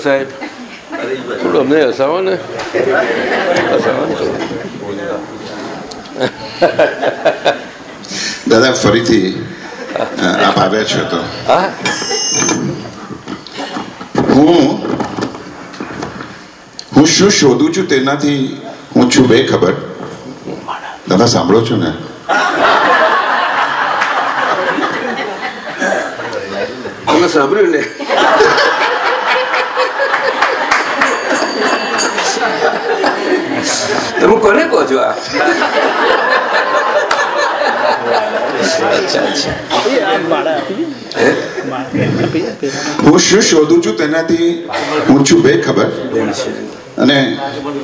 સાહેબ? થોડું અમને હસાવો ને દાદા ફરીથી આપ આવ્યા છો તો. હું? હું શું શોધું છું તેનાથી હું છું બે ખબર દાદા સાંભળો છો ને? સાંભળ્યું ને? તમે કોને કહો છો આ? અચ્છા અચ્છા હું શું શોધું છું તેનાથી હું છું બે ખબર છે અને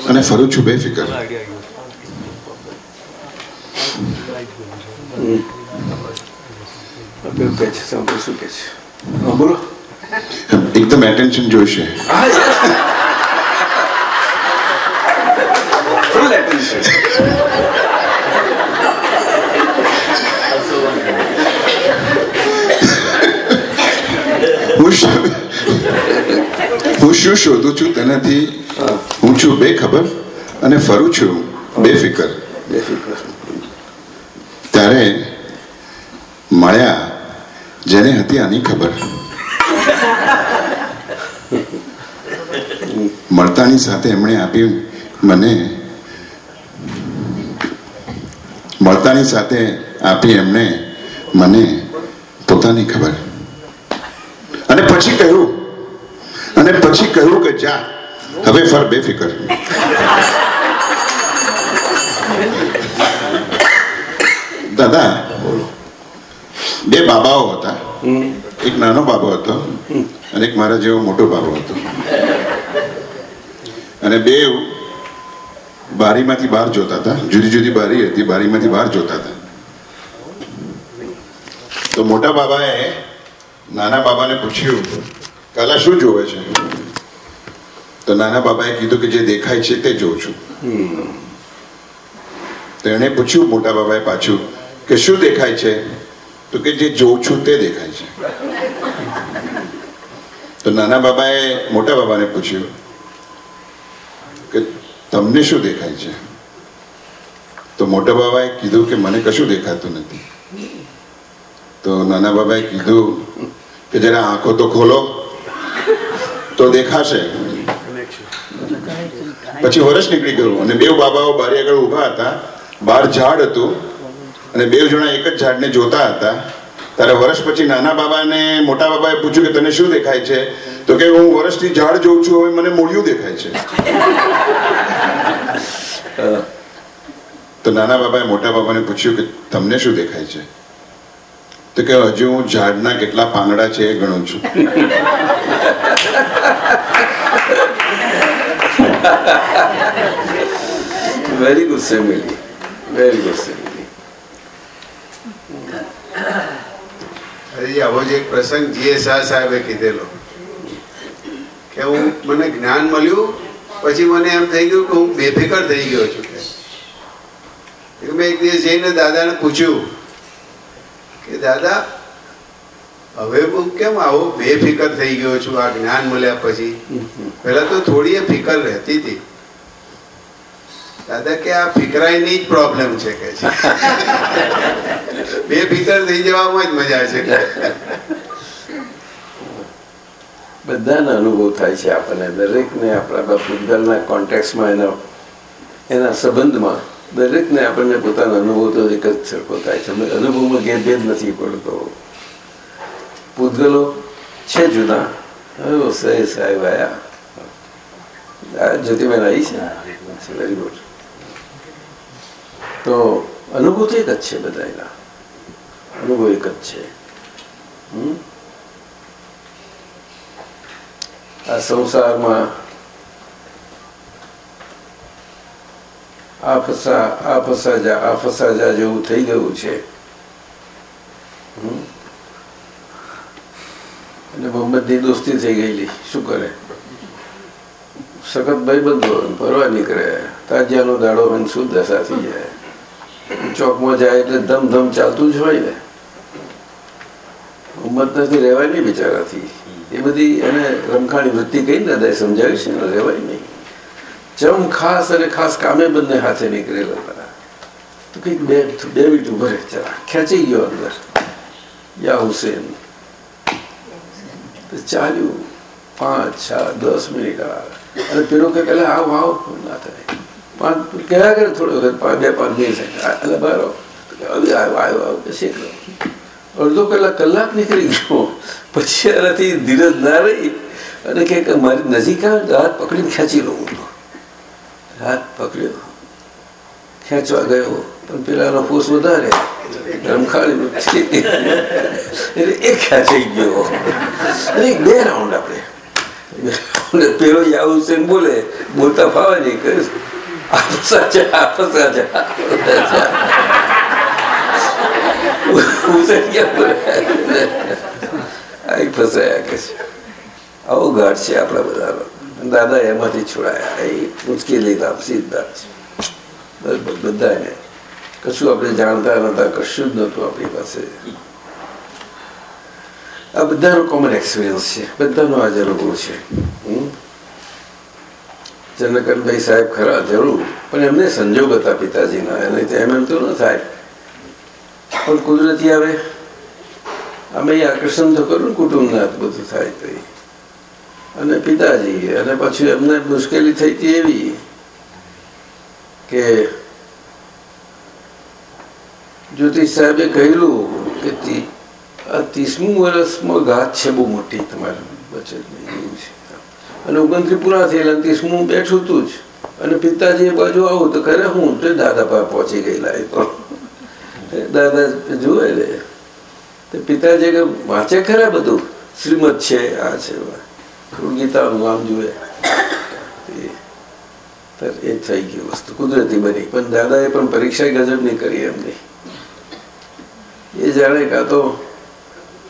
અને ફરું છું બે ફિકર એકદમ એટેન્શન જોઈશે હા yes. Full attention. હું શું હું શું શોધું છું તેનાથી હું છું બે ખબર અને ફરું છું બે ફિકર. ત્યારે મળ્યા જેને હતી આની ખબર. મળતાની સાથે એમણે આપ્યું મને મળતાની સાથે આપી એમણે મને પોતાની ખબર. અને પછી કહ્યું અને પછી કહ્યું કે જા. હવે ફર બેફિકર. દાદા, બે બાબાઓ હતા. એક નાનો બાબો હતો અને એક મારા જેવો મોટો બાબો હતો. અને બે બારીમાંથી બહાર જોતા હતા. જુદી જુદી બારી હતી, બારીમાંથી બહાર જોતા હતા. તો મોટા બાબાએ નાના બાબાને પૂછ્યું કાલા શું જોવે છે? તો નાના બાબાએ કીધું કે જે દેખાય છે તે જોઉં છું. તો એણે પૂછ્યું, મોટા બાબાએ પાછું, કે શું દેખાય છે? તો કે જે જોઉં છું તે દેખાય છે. તો નાના બાબાએ મોટા બાબાને પૂછ્યું કે તમને શું દેખાય છે? તો મોટા બાબાએ કીધું કે મને કશું દેખાતું નથી. તો નાના બાબાએ કીધું કે જરા આંખો તો ખોલો. તો દેખાશે. પછી વર્ષ નીકળી ગયું અને બે બાબાઓ બારી આગળ ઊભા હતા. બાર ઝાડ હતું અને બે જણા એક જ ઝાડને જોતા હતા. ત્યારે વર્ષ પછી નાના બાબાને મોટા બાબાએ પૂછ્યું કે તને શું દેખાય છે? તો કે હું વર્ષથી ઝાડ જોઉં છું હવે મને મૂળિયું દેખાય છે. તો નાના બાબાએ મોટા બાબાને પૂછ્યું કે તમને શું દેખાય છે? તો કે હજુ હું ઝાડના કેટલા પાંદડા છે એ ગણું છું. Very good family very good family આવો જ એક પ્રસંગ જીએ શાહ સાહેબે કીધેલો. કે હું મને જ્ઞાન મળ્યું પછી મને એમ થઈ ગયું કે હું બેફિકર થઈ ગયો છું. મેં એક દિવસ જઈને દાદાને પૂછ્યું દાદા, હવે હું કેમ આવો? બેફિકર થઈ ગયો છું, આ જ્ઞાન મળ્યા પછી. પેલા તો થોડી ફિકર રહેતી હતી. દાદા કે આ ફિકરાઈની જ પ્રોબ્લેમ છે કે છે. બે ફિકર થઈ જવામાં જ મજા છે. બધાને અનુભવ થાય છે આપણને. દરેકને આપણા પૂતગલના કોન્ટેક્સમાં એના એના સંબંધમાં દરેકને આપણને પોતાનો અનુભવ તો એક જ સરખો થાય છે અનુભવમાં ગેરભેદ નથી પડતો પૂતગલો છે જુદા હવે સહે સાહેબ આયા આ જ્યોતિબેન આવી છે વેરી ગુડ તો અનુભવ તો એક જ છે બધાના અનુભવ એક જ છે આ સંસારમાં આ ફસા આ ફસાજા આ ફસાજા જેવું થઈ ગયું છે. અને મોહમ્મદની દોસ્તી થઈ ગયેલી. શું કરે? સખત ભાઈ બંધો ફરવા નીકળે. તાજિયાનો દાડો હોય શું દશા થઈ જાય. ચોકમાં જાય એટલે ધમ ધમ ચાલતું જ હોય ને. ઉંમત નથી રહેવાય નહીં બિચારાથી. એ બધી એને રમખાણી વૃત્તિ કઈ ને સમજાવી સમજાવીશ ને રહેવાય નહીં. ચમ ખાસ અને ખાસ કામે બંને હાથે નીકળેલા હતા. તો કંઈક બે બે મિનિટ ઊભો રહે ખેંચી ગયો અંદર. યા હુસેન. ચાલ્યું. પાંચ, છ, દસ મિનિટ અને પેલો કે પેલા આવ આવ ના થાય. પાંચ કયા કરે થોડો વખત બે, પાંચ મિનિટ એટલે આવો હવે આવ્યો આવ્યો આવ્યો કે શીખ અડધો કલાક કલાક નીકળી ગયો. પછી એનાથી ધીરજ ના રહી. અને કે મારી નજીક આવે હાથ પકડીને ખેંચી લઉં. હાથ પકડ્યો. ખેંચવા ગયો. પણ પેલાનો ફૂસ વધારે. રમખાડી એટલે એક ખેંચાઈ ગયો. અને બે રાઉન્ડ આપણે. પેલો યા હુસેન બોલે, બોલતા ફાવે નહીં આપ સાચા આપ સાચા હુસેન ક્યાં બોલે. આ ફસાયા કે છે. આવો ગાઢ છે આપણા બધાનો. દાદા એમાંથી છોડાયા એ મુશ્કેલી સીધા છે બધાને કશું આપણે જાણતા નતા કશું જ નહોતું આપણી પાસે આ બધાનો કોમન એક્સપિરિયન્સ છે બધાનો આજે અનુભવ છે જનકનભાઈ સાહેબ ખરા જરૂર પણ એમને સંજોગ હતા પિતાજીના એને એમ એમ તો ન થાય પણ કુદરતી આવે અમે આકર્ષણ તો કરું કુટુંબના બધું થાય તો અને પિતાજી, અને પછી એમને મુશ્કેલી થઈ હતી એવી કે જ્યોતિષ સાહેબે કહેલું કે આ ત્રીસમું વર્ષમાં ઘાત છે બહુ મોટી તમારી એવું છે. અને ઓગણત્રી પૂરા થયેલા ત્રીસમું બેઠું તું જ. અને પિતાજી બાજુ આવું તો ખરે હું, તો દાદા પાસે પહોંચી ગયેલા એ તો. દાદા જુએ લે પિતાજી કે, વાંચે ખરા બધું? શ્રીમદ છે, આ છે ગીતાનું નામ જુએ એ થઈ ગયું વસ્તુ કુદરતી બની પણ દાદાએ પણ પરીક્ષા ગજબ નહીં કરી એમની એ જાણે કાં તો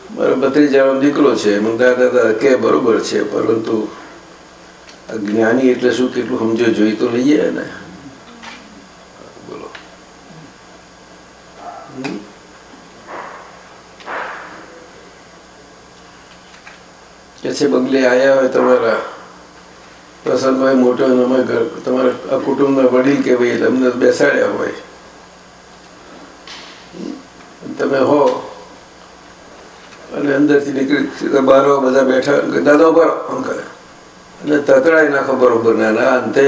મારો ભત્રીજાનો દીકરો છે મંગા દાદા કે બરોબર છે પરંતુ જ્ઞાની એટલે શું કેટલું સમજો જોઈ તો લઈએ ને કે છે બંગલે આવ્યા હોય તમારા પ્રસન્નભાઈ મોટો અમે તમારા કુટુંબના વડીલ કે ભાઈ તમને બેસાડ્યા હોય. તમે હો. અને અંદરથી નીકળી બારો બધા બેઠા દાદા ઉપર અંકલ અને તતડાઈ નાખો બરોબર, ના અંતે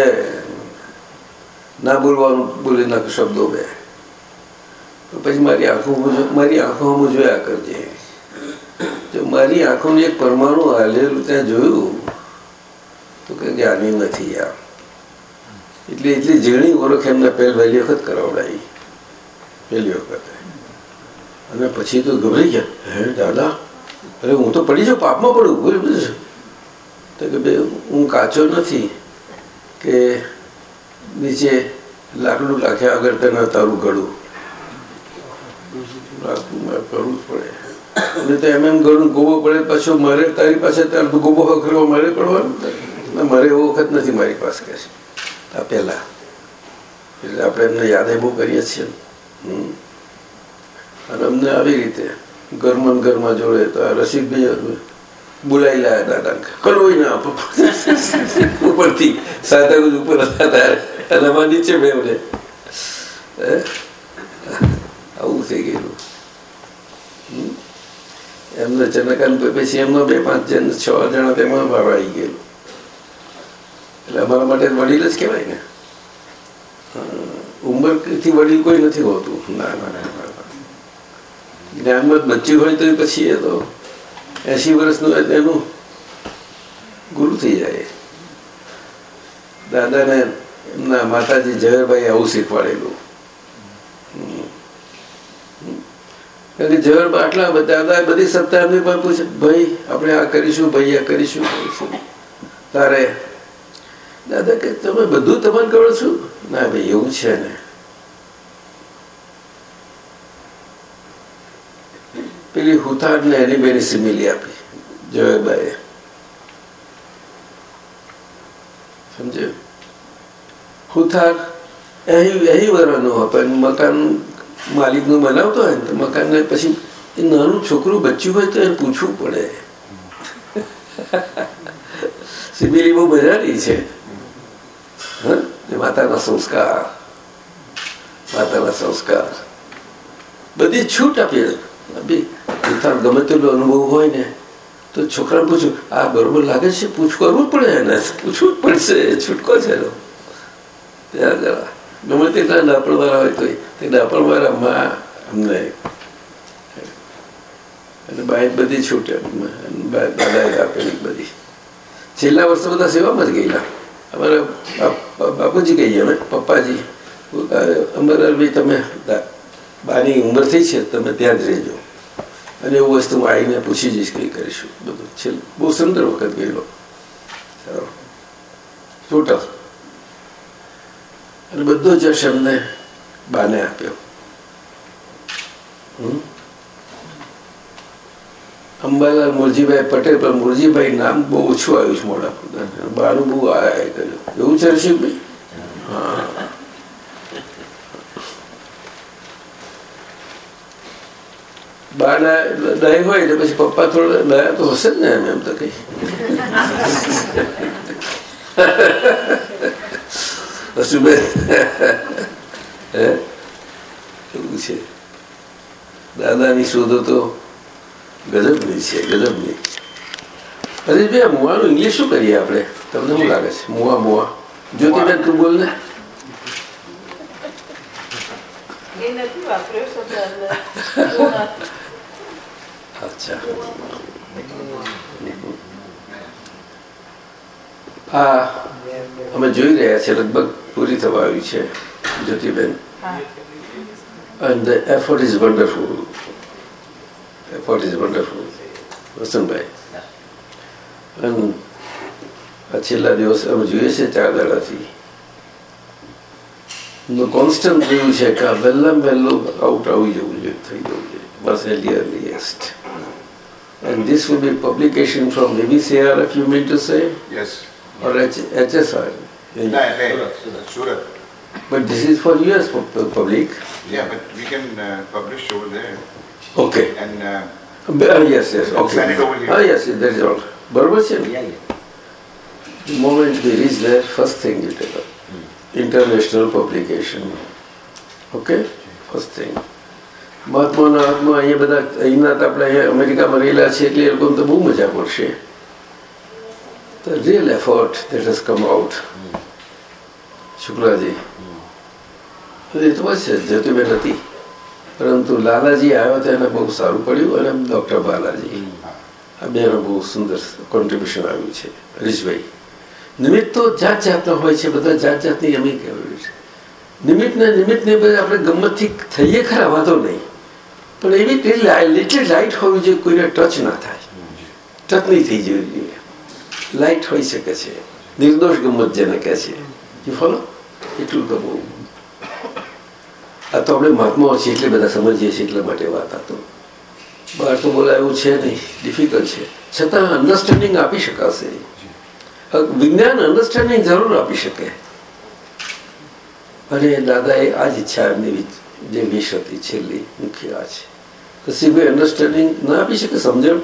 ના બોલવાનું બોલી નાખો શબ્દો બે. પછી મારી આંખો મારી આંખો હું જોયા કરજે. મારી આંખોનું એક પરમાણુ હાલેલું ત્યાં જોયું, તો કે જ્ઞાની નથી આ. એટલે એટલી ઝીણી ઓળખ એમને પહેલ પહેલી વખત કરાવડાવી પહેલી વખત. અને પછી તો ગભરાઈ ગયા. હે, દાદા, અરે હું તો પડી જાઉં, પાપમાં પડું. બોલ તો કે ભાઈ હું કાચો નથી, કે નીચે લાકડું લાખ્યા આગળ તેના તારું ગળું. કરવું જ પડે. તો એમ એમ ઘણું ગોબો પડે, પાછો મારે તારી પાસે ગોબો કરવા મારે પડવાનું મારે એવો વખત નથી મારી પાસે આ પહેલા. એટલે આપણે એમને યાદ બહુ કરીએ છીએ. અને અમને આવી રીતે ઘરમાં ઘરમાં જોડે તો આ રસિકભાઈ બોલાવી લાયા દાદા કરવું ના ઉપરથી સાદા ઉપર હતા અને નીચે મેં આવું થઈ ગયેલું. એમને ચંદ્રકાંત પછી એમનો બે પાંચ જણ, છ જણા તેમાં આવી ગયેલું. એટલે અમારા માટે વડીલ જ કહેવાય ને. ઉંમરથી વડીલ કોઈ નથી હોતું. ના ના જ્ઞાનમાં બચ્યું હોય તો પછી એ તો એસી વર્ષનું એનું ગુરુ થઈ જાય. દાદાને એમના માતાજી ઝવેરભાઈ આવું શીખવાડેલું. પેલી હુતાર ને એની બેની સિમિલી આપી જયભાઈ સમજે હુથાર અહીં અહીં વરવાનું હોય મકાન માલિકનું બનાવતો હોય ને, તો મકાનને પછી એ નાનું છોકરું બચ્યું હોય તો એને પૂછવું પડે. સિબિલી બહુ મજાની છે. માતાના સંસ્કાર. માતાના સંસ્કાર. બધી છૂટ આપી આપી. પોતાનો ગમે તેટલો અનુભવ હોય ને, તો છોકરાને પૂછ્યું આ બરોબર લાગે છે? પૂછ, કરવું પડે એને. પૂછવું પડશે. છૂટકો છે એનો. ત્યાં જરા ગમે તેટલા ડાપણવાળા હોય તો તે ડાપણવાળા માં અમને અને બાઈ બધી છૂટે દાદાએ આપેલી બધી છેલ્લા વર્ષો બધા સેવામાં જ ગયેલા અમારા બાપ- બાપુજી કહીએ અમે પપ્પાજી અમારા ભાઈ તમે બાની ઉંમર થઈ છે તમે ત્યાં જ રહેજો અને એવું વસ્તુ હું આવીને પૂછી જઈશ કંઈ કરીશું બધું છેલ્લું બહુ સુંદર વખત ગયેલો ટોટલ અને બધો જશ એમને બાને આપ્યો? અંબાલાલ મુરજીભાઈ પટેલ, પણ મુરજીભાઈ નામ બહુ ઓછું આવ્યું છે મોડા પર બાનું બહુ આયા કર્યું. એવું છે રસિકભાઈ હા. બાના દય હોય એટલે પછી પપ્પા થોડા દયા તો હશે જ ને એમ એમ તો કઈ. હે એવું છે દાદાની શોધો તો ગજબની છે ગજબની હરીશભાઈ આ મુવાનું ઇંગ્લિશ શું કરીએ આપણે તમને શું લાગે છે મુવા મુવા જ્યોતિબેન તું બોલ ને. અચ્છા આ અમે જોઈ રહ્યા છે લગભગ પૂરી થવા આવી છે Jyotiben and the effort is wonderful. Effort is wonderful. Vasantbhai અને આ છેલ્લા દિવસ અમે જોઈએ છે ચાર દાડાથી કોન્સ્ટન્ટ રહ્યું છે કે આ વહેલું આઉટ આવી જવું જોઈએ થઈ જવું જોઈએ બસ earliest. And this will be publication from ABCR if you mean to say yes HSR. ના But this is for US public. Yeah, but we can uh, publish over there Okay. and uh, Uh, yes, yes, okay. Send it over here. Ah, yes, that is all. બરોબર છે ને? The moment we reach there, first thing you take up. International publication. Okay? First thing. મહાત્માના હાથમાં અહીંયા બધા અહીંના તો આપણે અહીંયા અમેરિકામાં રહેલા છે એટલે એ લોકોને તો બહુ મજા પડશે The real effort that has come out. શુક્લાજી એ તો બસ છે જ્યોતિબેન હતી પરંતુ લાલાજી આવ્યો તો એને બહુ સારું પડ્યું અને ડૉક્ટર બાલાજી આ બેનો બહુ સુંદર કોન્ટ્રીબ્યુશન આવ્યું છે હરીશભાઈ નિમિત્ત તો જાત જાતના હોય છે બધા જાત જાતની અમે કહેવાય છે નિમિત્તને નિમિત્તને બધા આપણે ગમતથી થઈએ ખરા વાંધો નહીં પણ એવી લિટલ લાઇટ હોવી જોઈએ કોઈને ટચ ના થાય ટચ નહીં થઈ જવી જોઈએ લાઇટ હોઈ શકે છે, નિર્દોષ ગમત જેને કહે છે. You follow? એટલું બહુ. આ તો આપણે મહાત્માઓ છીએ એટલે બધા સમજીએ છીએ એટલા માટે વાત આ તો. બહાર તો બોલાયું છે નહીં ડિફિકલ્ટ છે. છતાં અન્ડરસ્ટેન્ડિંગ આપી શકાશે. વિજ્ઞાન અન્ડરસ્ટેન્ડિંગ જરૂર આપી શકે. અને દાદાએ આ જ ઈચ્છા એમની જે વિશ હતી છેલ્લી, મુખ્ય આ છે. સિવાય અન્ડરસ્ટેન્ડિંગ ના આપી શકે, સમજણ?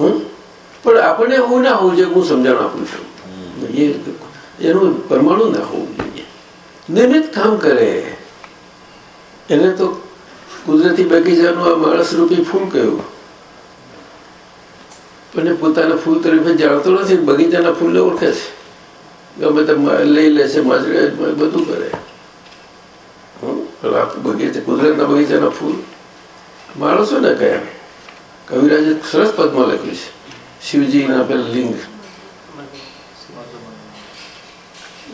હમ? પણ આપણને એવું ના હોવું જોઈએ હું સમજણ આપું છું. એ એનું પરમાણુ ના હોવું જોઈએ. નિયમિત કામ કરે. એને તો કુદરતી બગીચાનું આ માણસ રૂપી ફૂલ કહ્યું. પણ પોતાના ફૂલ તરીકે જાણતો નથી બગીચાના ફૂલને ઓળખે છે. ગમે તે લઈ લે છે માજરે બધું કરે. બગીચા, કુદરતના બગીચાના ફૂલ. માણસો ને કયા કવિરાજે સરસ પદમાં લખ્યું છે. શિવજીના પેલા લિંગ.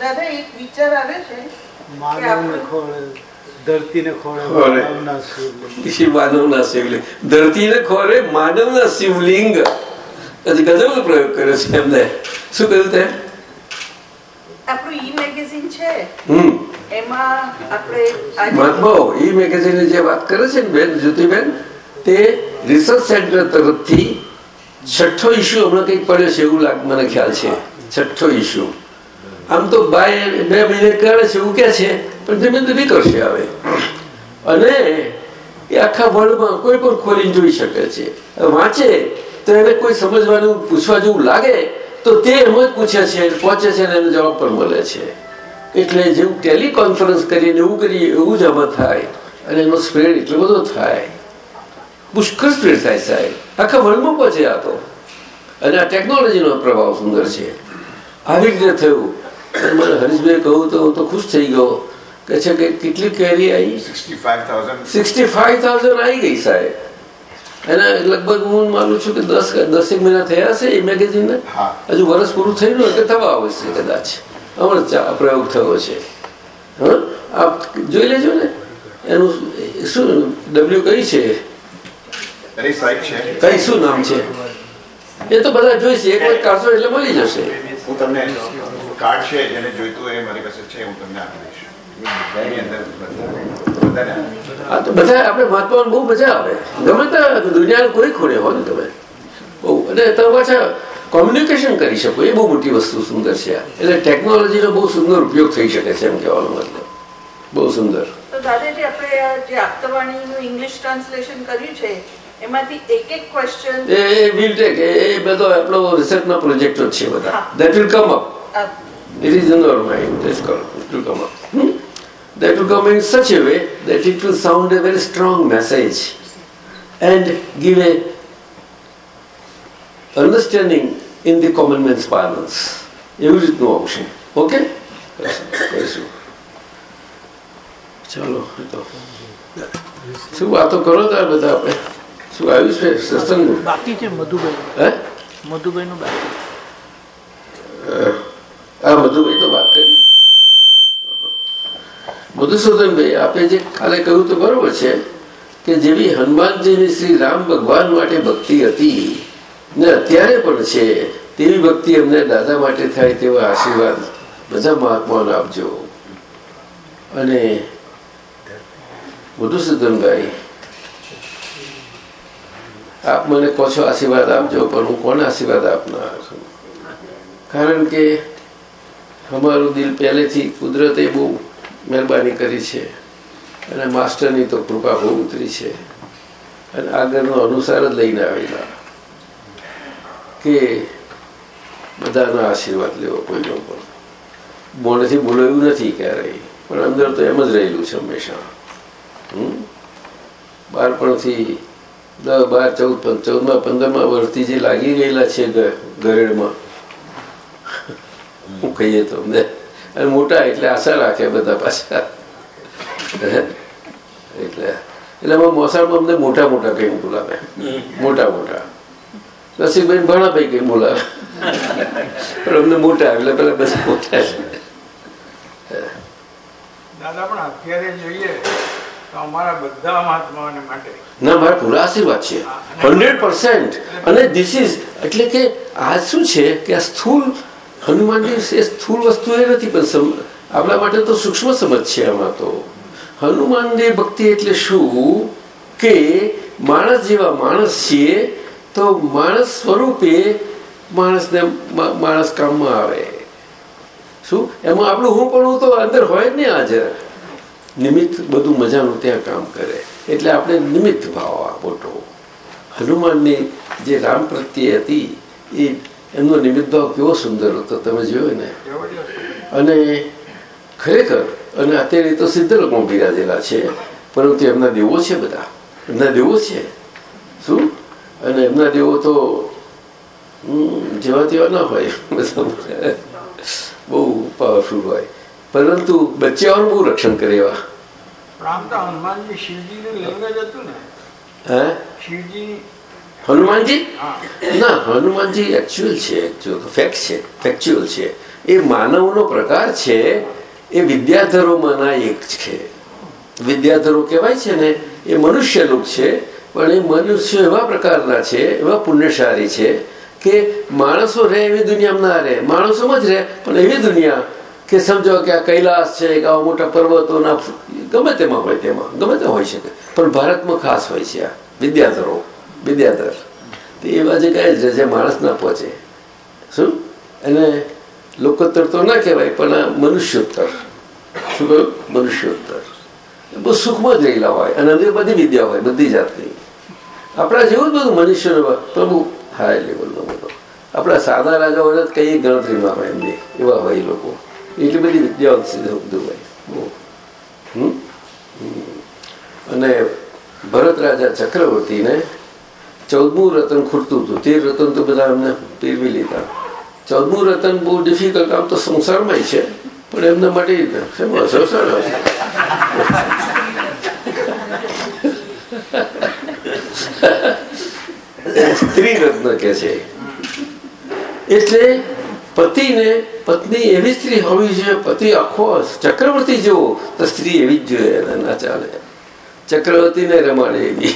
દાદા એક વિચાર આવે છે ધરતીને ખોળે ખોળે. માનવના શિવલિંગ. શિવ માનવના શિવલિંગ. ધરતીને ખોરે માનવના શિવલિંગ. ગજબનો પ્રયોગ કર્યો છે એમને. શું કહ્યું તે? આપણું ઈ મેગેઝિન છે. હમ. એમાં આપણે એ મેગેઝિનની જે વાત કરે છે ને બેન જ્યોતિબેન તે રિસર્ચ સેન્ટર તરફથી છઠ્ઠો ઇસ્યુ હમણાં કંઈક પડ્યો છે એવું લાગ, મને ખ્યાલ છે. છઠ્ઠો ઇસ્યુ આમ તો બાય બે મહિને કરે છે એવું કે છે, પણ ધીમે ધીમે કરશે હવે. અને એ આખા વર્લ્ડમાં કોઈ પણ ખોલીને જોઈ શકે છે. વાંચે, તો એને કોઈ સમજવાનું, પૂછવા જેવું લાગે, તો તે એમ જ પૂછે છે, પહોંચે છે અને એનો જવાબ પણ મળે છે. એટલે જેવું ટેલિકોન્ફરન્સ કરીને એવું કરીએ, એવું જ આમાં થાય. અને એનો સ્પ્રેડ એટલો બધો થાય. પુષ્કળ સ્પ્રેડ થાય સાહેબ. આખા વર્લ્ડમાં પહોંચે આ તો. અને આ ટેકનોલોજીનો પ્રભાવ સુંદર છે. આવી રીતે થયું. અને મને હરીશભાઈ કહું તો હું તો ખુશ થઈ ગયો. કે છે કે કેટલી કેરી આવી? સિક્સટી ફાઈવ થાઉઝન્ડ આવી ગઈ સાહેબ. એના લગભગ હું માનું છું કે દસ દસેક મહિના થયા હશે એ મેગેઝિનને. હજુ વર્ષ પૂરું થયું ને કે થવા આવશે કદાચ. હમણાં પ્રયોગ થયો છે. હા? આપ જોઈ લેજો ને. એનું શું ડબલ્યુ કઈ છે? કઈ શું નામ છે? એ તો બધા જોઈશે એક વાર કાઢશો એટલે મળી જશે. હું તમને કાર્ડ છે જેને જોઈતું એ મારી પાસે છે હું તમને આપી દઈશ. તો બધા આપણે વાંચવાનું બહુ મજા આવે. ગમે ત્યાં દુનિયાના કોઈ ખૂણે હોય ને તમે. બહુ. અને તમે પાછા કોમ્યુનિકેશન કરી શકો. એ બહુ મોટી વસ્તુ સુંદર છે. એટલે ટેકનોલોજીનો બહુ સુંદર ઉપયોગ થઈ શકે છે એમ કહેવાનો મતલબ. બહુ સુંદર. તો દાદાજી આપણે જે આપતવાણીનું ઇંગ્લિશ ટ્રાન્સલેશન કર્યું છે એમાંથી એક એક ક્વેશ્ચન એ વિલ ટેક એ બધો આપણો રિસર્ચના પ્રોજેક્ટો જ છે બધા હા. That will come up It is in our mind, that's called, it will come up. Hmm? That will come in such a way that it will sound a very strong message and give a understanding in the common man's parlance. એવી રીતનું આવશે okay કરીશું ચાલો એ તો શું વાતો કરો તાર બધા આપણે શું આવ્યું છે? સત્સંગ બાકી છે મધુભાઈ. હે? મધુભાઈ નું બાકી. આ મધુભાઈ તો વાત કરી. મધુસૂદનભાઈ આપે જે કાલે કહ્યું તો બરોબર છે કે જેવી હનુમાનજીની શ્રી રામ ભગવાન માટે ભક્તિ હતી ને અત્યારે પણ છે તેવી ભક્તિ અમને દાદા માટે થાય તેવા આશીર્વાદ બધા મહાત્માઓને આપજો. અને મધુસૂદનભાઈ આપ મને કહો આશીર્વાદ આપજો, પણ હું કોને આશીર્વાદ આપનાર કારણ કે અમારું દિલ પહેલેથી કુદરતે બહુ મહેરબાની કરી છે અને માસ્ટરની તો કૃપા બહુ ઉતરી છે. અને આગળનો અનુસાર જ લઈને આવેલા કે બધાનો આશીર્વાદ લેવો, કોઈનો પણ. મોડેથી બોલાવ્યું નથી ક્યારેય, પણ અંદર તો એમ જ રહેલું છે હંમેશા. હમ? બાળપણથી દસ, બાર, ચૌદ ચૌદમાં, પંદરમાં વર્ષથી જે લાગી ગયેલા છે ગરેડમાં હું કહીએ તો અમને. અને મોટા એટલે આશા રાખે બધા પાછા. એટલે એટલે મોસાળમાં અમને મોટા મોટા કઈ બોલાવે. મોટા મોટા. નસીબભાઈ ભણાભાઈ કઈ બોલાવે. પણ અમને મોટા, એટલે પેલા બધા મોટા છે. દાદા, પણ અત્યારે જોઈએ. તો અમારા બધા મહાત્માઓને માટે. ના મારા પૂરા આશીર્વાદ છે. Hundred percent. અને ધીસ ઇઝ એટલે કે આ શું છે કે આ સ્થૂલ હનુમાનજી એ સ્થૂળ વસ્તુ એ નથી પણ આપણા માટે તો સૂક્ષ્મ સમજ છે આમાં તો. હનુમાનની ભક્તિ એટલે શું? કે માણસ જેવા માણસ છીએ તો માણસ સ્વરૂપે માણસને માણસ કામમાં આવે. શું? એમાં આપણું હું પણ તો અંદર હોય જ નહીં હાજર નિમિત્ત બધું મજાનું ત્યાં કામ કરે. એટલે આપણે નિમિત્ત ભાવ આ મોટો હનુમાનની જે રામ પ્રત્યે હતી, એ એમનો નિમિત્ત ભાવ કેવો સુંદર હતો તમે જોયો ને? અને ખરેખર, અને અત્યારે તો સિદ્ધ લોકો બિરાજેલા છે, પરંતુ એમના દેવો છે બધા. એમના દેવો છે. શું? અને એમના દેવો તો જેવા તેવા ના હોય. બહુ પાવરફુલ હોય. પરંતુ બચ્ચાઓનું બહુ રક્ષણ કરે એવા. હનુમાનજી ને. હનુમાનજી? એકચ્યુઅલ છે એકચ્યુઅલ ફેક્ટ છે ફેક્ચ્યુઅલ છે. એ માનવનો પ્રકાર છે એ વિદ્યાધરોમાંના એક છે. વિદ્યાધરો કહેવાય છે ને એ મનુષ્ય લોક છે પણ એ મનુષ્ય એવા પ્રકારના છે એવા પુણ્યશાળી છે કે માણસો રહે એવી દુનિયામાં ના રહે. માણસોમાં જ રહે પણ એવી દુનિયા કે સમજો કે આ કૈલાસ છે, કે આવા મોટા પર્વતોના ગમે તેમાં હોય તેમાં, ગમે તે હોઈ શકે. પણ ભારતમાં ખાસ હોય છે આ, વિદ્યાધરો, વિદ્યાધર. તો એ બાજુ કહે છે જે માણસ ના પહોંચે. શું? એને લોકોત્તર તો ના કહેવાય, પણ આ મનુષ્યોત્તર. શું કહ્યું? મનુષ્યોત્તર. બહુ સુખમાં જ રહેલા હોય, અને અંદર બધી વિદ્યા હોય, બધી જાતની. આપણા જેવું જ બધું મનુષ્ય હોય. પ્રભુ હાય લેવલનો બધો. આપણા સાદા રાજાઓને જ કઈ ગણતરીમાં હોય એમની, એવા હોય એ લોકો. એટલી બધી વિદ્યાઓ? હમ. અને ભરત રાજા ચક્રવર્તીને ચૌદમું રતન ખૂટતું હતું તેર રતન તો બધા એમને પીરવી લીધા ચૌદમું રતન બહુ ડિફિકલ્ટ આમ તો સંસારમાં છે પણ એમને માટે શેમાં સંસાર સ્ત્રી રત્ન કે છે એટલે પતિને પત્ની એવી સ્ત્રી હોવી જોઈએ, પતિ આખો ચક્રવર્તી જેવો, તો સ્ત્રી એવી જ જોઈએ એને, ના ચાલે. ચક્રવર્તીને રમાડે એવી.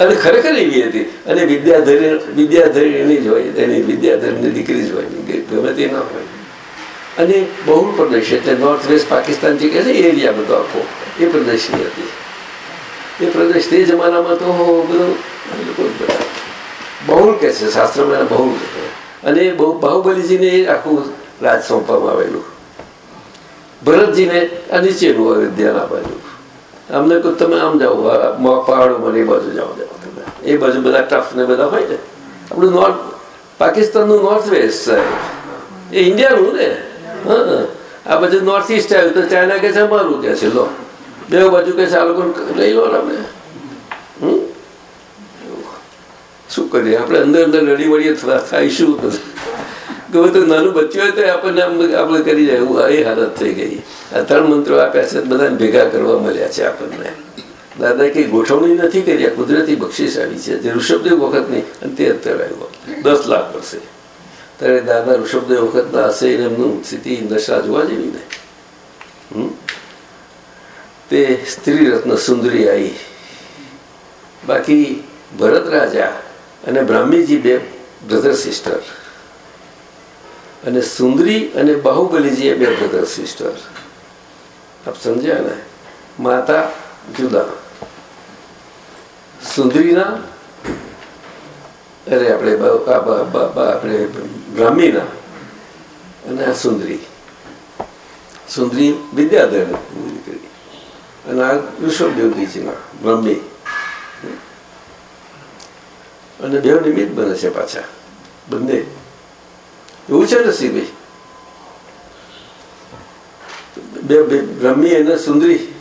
અને ખરેખર એવી હતી. અને વિદ્યાધરી, વિદ્યાધરીની જ હોય, એની વિદ્યાધરની દીકરી જ હોય ગમે તે ના હોય. અને બહુ પ્રદેશ એટલે નોર્થ વેસ્ટ પાકિસ્તાન જે કહે છે એરિયા બધો આખો, એ પ્રદેશની હતી. એ પ્રદેશ તે જમાનામાં તો બધા બહુલ કે છે શાસ્ત્રમાં એને બહુલ અને બહુ, બાહુબલીજીને એ આખું રાજ સોંપવામાં આવેલું. ભરતજીને આ નીચેનું અયોધ્યા આપેલું અમને કહું, તમે આમ જાઓ પહાડોમાં એ બાજુ જાઓ જાઓ તમે. એ બાજુ બધા ટફ ને બધા હોય ને. આપણું નોર્થ પાકિસ્તાનનું નોર્થ વેસ્ટ સાહેબ એ ઇન્ડિયાનું ને? હા. આ બાજુ નોર્થ ઇસ્ટ આવ્યું તો ચાઇના કે છે, અમારું કે છે, લો. બે બાજુ કે છે, આ લોકો લઈ લો ને આપણે હમ? શું કરીએ? આપણે અંદર અંદર રડી વળીએ ખાઈશું. ગમે તો નાનું બચ્યું હોય તો આપણને આમ આપણે કરી જાય. એવું એ હાલત થઈ ગઈ. આ ત્રણ મંત્રો આપ્યા છે, બધાને ભેગા કરવા મળ્યા છે આપણને. દાદા કઈ ગોઠવણી નથી કરી. આ કુદરતી બક્ષિસ આવી છે. જે ઋષભદેવ વખતની અને તે અત્યારે આવ્યો. દસ લાખ વર્ષે. ત્યારે દાદા ઋષભદેવ વખતના હશે એને એમનું સ્થિતિ દશા જોવા જેવી ને? તે સ્ત્રી રત્ન સુંદરી આવી બાકી ભરત રાજા અને બ્રાહ્મીજી બે બ્રધર સિસ્ટર અને સુંદરી અને બાહુબલીજી એ બે બ્રધર સિસ્ટર આપ સમજ્યા ને? માતા જુદા. સુંદરીના અરે આપણે આપણે બ્રાહ્મીના અને આ સુંદરી. સુંદરી વિદ્યાધર અને આ ઋષભદેવજીના બ્રહ્મી. અને બે નિમિત્ત બને છે પાછા. બંને. એવું છે ને સીભાઈ બે બ્રહ્મી અને સુંદરી.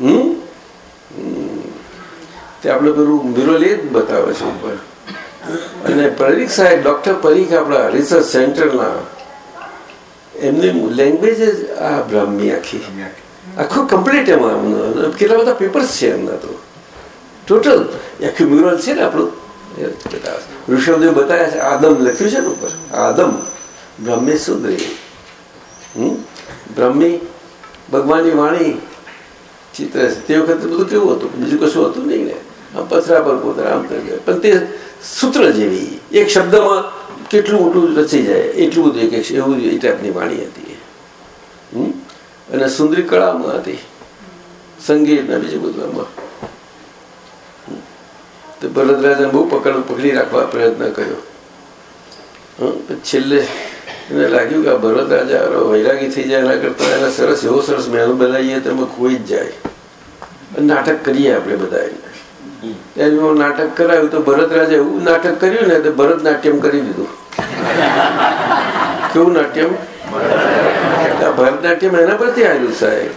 હમ. તે આપણે પેલું મ્યુરલ એ જ બતાવે છે ઉપર. અને પરીખ સાહેબ ડોક્ટર પરીખ આપણા રિસર્ચ સેન્ટરના એમની લેંગ્વેજ જ આ બ્રાહ્મી આખી. આખું. કમ્પ્લીટ એમાં. એમનું કેટલા બધા પેપર્સ છે એમના તો. ટોટલ આખું મ્યુરલ છે ને આપણું? ઋષભદેવ બતાવ્યા છે, આદમ લખ્યું છે ને ઉપર? આદમ. બ્રહ્મી સુંદરી. હમ? બ્રહ્મી ભગવાનની વાણી ચિત્ર છે. તે વખતે બધું કેવું હતું? બીજું કશું હતું નહીં ને? આમ પથરા પર પોતરા આમ. પણ તે સૂત્ર જેવી, એક શબ્દમાં કેટલું મોટું રચી જાય, એટલું બધું એક એવું એ ટાઈપની વાણી હતી. હમ? અને સુંદરી કળામાં હતી. સંગીત ને બીજું બધું એમાં તો ભરતરાજાને બહુ પકડ પકડી રાખવા પ્રયત્ન કર્યો? છેલ્લે એને લાગ્યું કે આ ભરત રાજા વૈરાગી થઈ જાય એના કરતા એના સરસ, એવો સરસ મહેલ બનાવીએ તો એમાં ખોઈ જ જાય. નાટક કરીએ આપણે બધા એને. એનું નાટક કરાયું તો ભરત રાજા એવું નાટક કર્યું ને તો ભરત નાટ્યમ કરી દીધું. કેવું નાટ્યમ? ભરતનાટ્યમ એના પરથી આવ્યું સાહેબ.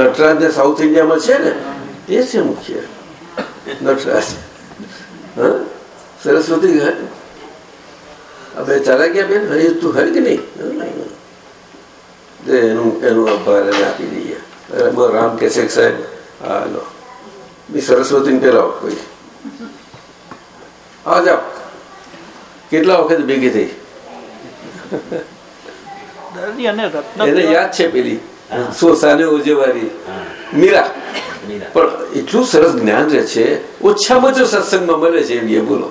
નટરાજ ને સાઉથ ઇન્ડિયામાં છે ને? એ છે મુખ્ય. નટરાજ. સરસ્વતી ઘાટ હવે ચાલા ગયા બેન? હજી તું હર કે નહીં? એનું એનું આભાર એને આપી દઈએ. રામ કેસેક સાહેબ? હા લો. બી સરસ્વતીને પેલા કોઈ. હા જાઓ. કેટલા વખત ભેગી થઈ? એને યાદ છે પેલી? સોસાને ઉજવવાની મીરા પણ એટલું સરસ જ્ઞાન રહે છે ઓછામાં ઓછું સત્સંગમાં મળે છે એમ બોલો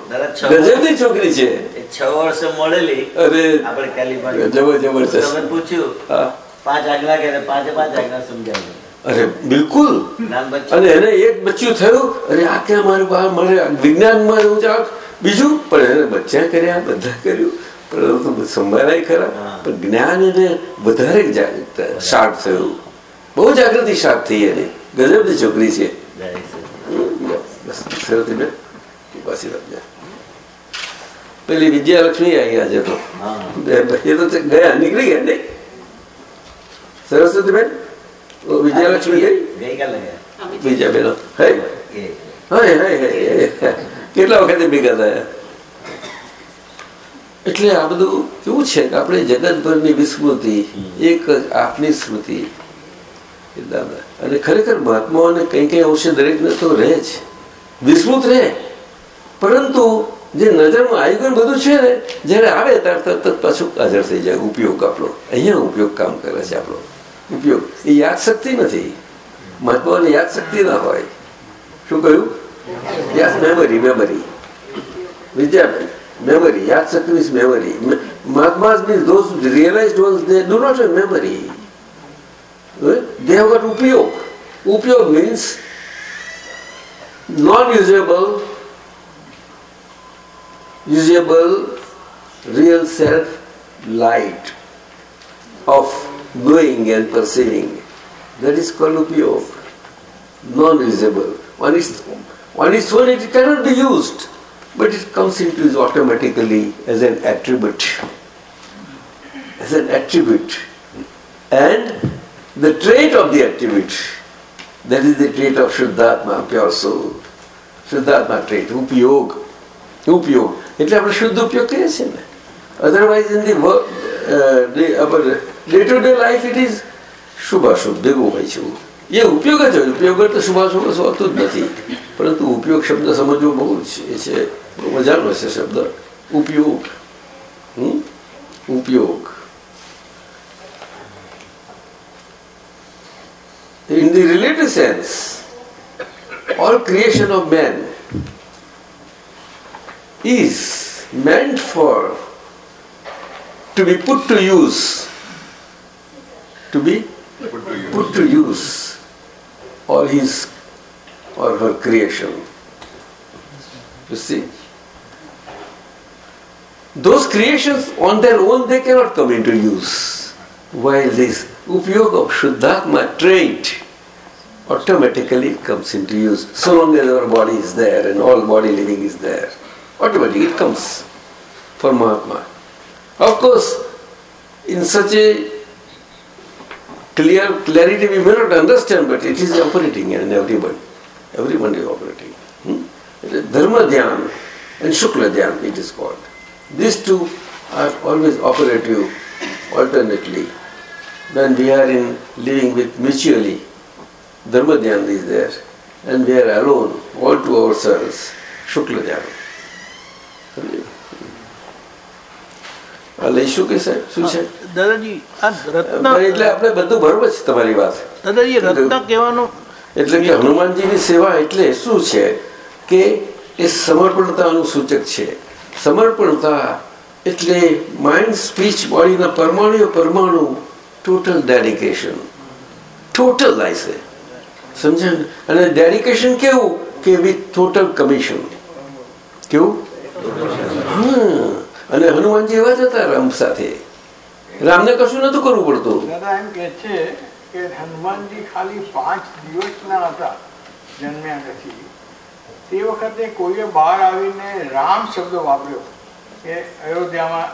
ગજબની છોકરી છે છ વર્ષે મળેલી અરે આપણે જબર જબરજસ્ત તમે પૂછ્યું પાંચ આજ્ઞા કે પાંચે પાંચ આજ્ઞા સમજાવી અરે બિલકુલ અને એને એક બચ્ચું થયું અરે આ ક્યાં મારું બા મળે વિજ્ઞાનમાં એવું બીજું પણ એને બચ્ચા કર્યા બધા કર્યું સંભાળાય ખરા પણ જ્ઞાન એને વધારે શાર્પ થયું. બહુ જાગૃતિ શાર્પ થઈ એની. ગજબની છોકરી છે. પેલી વિજયાલક્ષ્મી આવી આજે તો. એ તો ગયા નીકળી ગયા નહીં. સરસ્વતીબેન ઓ વિજયાલક્ષ્મી ગઈ? બીજા બેનો. કેટલા વખતે ભેગા થયા? એટલે આ બધું કેવું છે કે આપણે જગતભરની વિસ્મૃતિ એક જ આપની સ્મૃતિ. અને ખરેખર મહાત્માઓને કંઈ કંઈ અંશે દરેકને તો રહે જ. વિસ્મૃત રહે. પરંતુ જે નજરમાં આવી ગયું બધું છે ને જ્યારે આવે ત્યારે તરત જ પાછું હાજર થઈ જાય. ઉપયોગ આપણો. અહીંયા ઉપયોગ કામ કરે છે આપણો. ઉપયોગ. એ યાદશક્તિ નથી. મહાત્માઓની યાદશક્તિ ના હોય. શું કહ્યું? યાદ મેમરી મેમરી વિદ્યા Memory, Yad means memory. Mahatmas means those who realized ones, they do not have memory. Eh? They have got upyog. Upyog means non-usable, usable, real self light of knowing and perceiving. That is called upyog. Non-usable. One is one is own it cannot be used but it comes into use automatically as an attribute. As an attribute. And the trait of the attribute, that is the trait of Shuddhatma, pure soul. Shuddhatma trait, upyog. Upyog. એટલે આપણે શુદ્ધ ઉપયોગ કરીએ છીએ ને otherwise in the day to day life it is શુભાશુભ ભેગું હોય છે એ ઉપયોગ જ હોય ઉપયોગ એટલે શુભાશુભ કશું હોતું જ નથી પરંતુ ઉપયોગ શબ્દ સમજવો બહુ જ એ છે બહુ મજાનો છે શબ્દ ઉપયોગ હમ? ઉપયોગ In the relative sense, all creation of man is meant for to be put to use, to be Put to use. all his or her creation. You see? Those creations on their own they cannot come into use. While this upyog of Shuddhatma trait automatically comes into use. So long as our body is there and all body living is there. Automatically it comes for Mahatma. Of course, in such a clear clarity we may not understand, but it is operating in everyone. Everyone is operating. Hmm? Dharma Dhyan and Shukla Dhyan, it is called. These two are always operative alternately. When we are in living with mutually, Dharma Dhyan is there, and we are alone, all to ourselves, Shukla Dhyan. Alay Shukla said, suicide. દાદાજી આ રત્ન એટલે આપણે બધું બરોબર છે તમારી વાત. દાદાજી રત્ન કહેવાનો એટલે કે હનુમાનજીની સેવા એટલે શું છે? કે એ સમર્પણતાનું સૂચક છે. સમર્પણતા એટલે માઇન્ડ સ્પીચ બોડીના પરમાણુ પરમાણુ ટોટલ ડેડિકેશન ટોટલ લાઈસે સમજાય? ને? અને ડેડિકેશન કેવું? કે વિથ ટોટલ કમિશન કેવું? હા. અને હનુમાનજી એવા જ હતા રામ સાથે. રામને કશું નતું કરવું પડતું. દાદા એમ કે છે કે હનુમાનજી ખાલી પાંચ દિવસના હતા જન્મ્યા નથી. તે વખતે કોઈએ બહાર આવીને રામ શબ્દ વાપર્યો કે અયોધ્યામાં.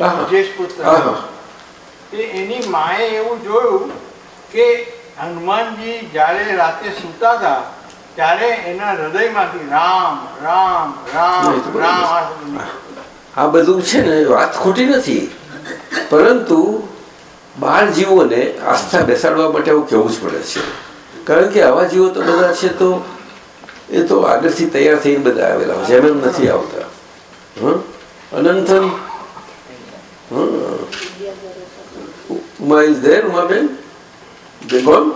રાજેશ પુત્ર. તે એની માએ એવું જોયું કે હનુમાનજી જ્યારે રાતે સૂતા હતા ત્યારે એના હૃદયમાંથી રામ રામ રામ રામ. આ બધું છે ને વાત ખોટી નથી. પરંતુ બાળ જીવોને આસ્થા બેસાડવા માટે એવું કહેવું જ પડે છે. કારણ કે આવા જીવો તો બધા છે તો એ તો આગળથી તૈયાર થઈને બધા આવેલા હોય છે એમ એમ નથી આવતા? અનંતન. Uma is there Umaben gone?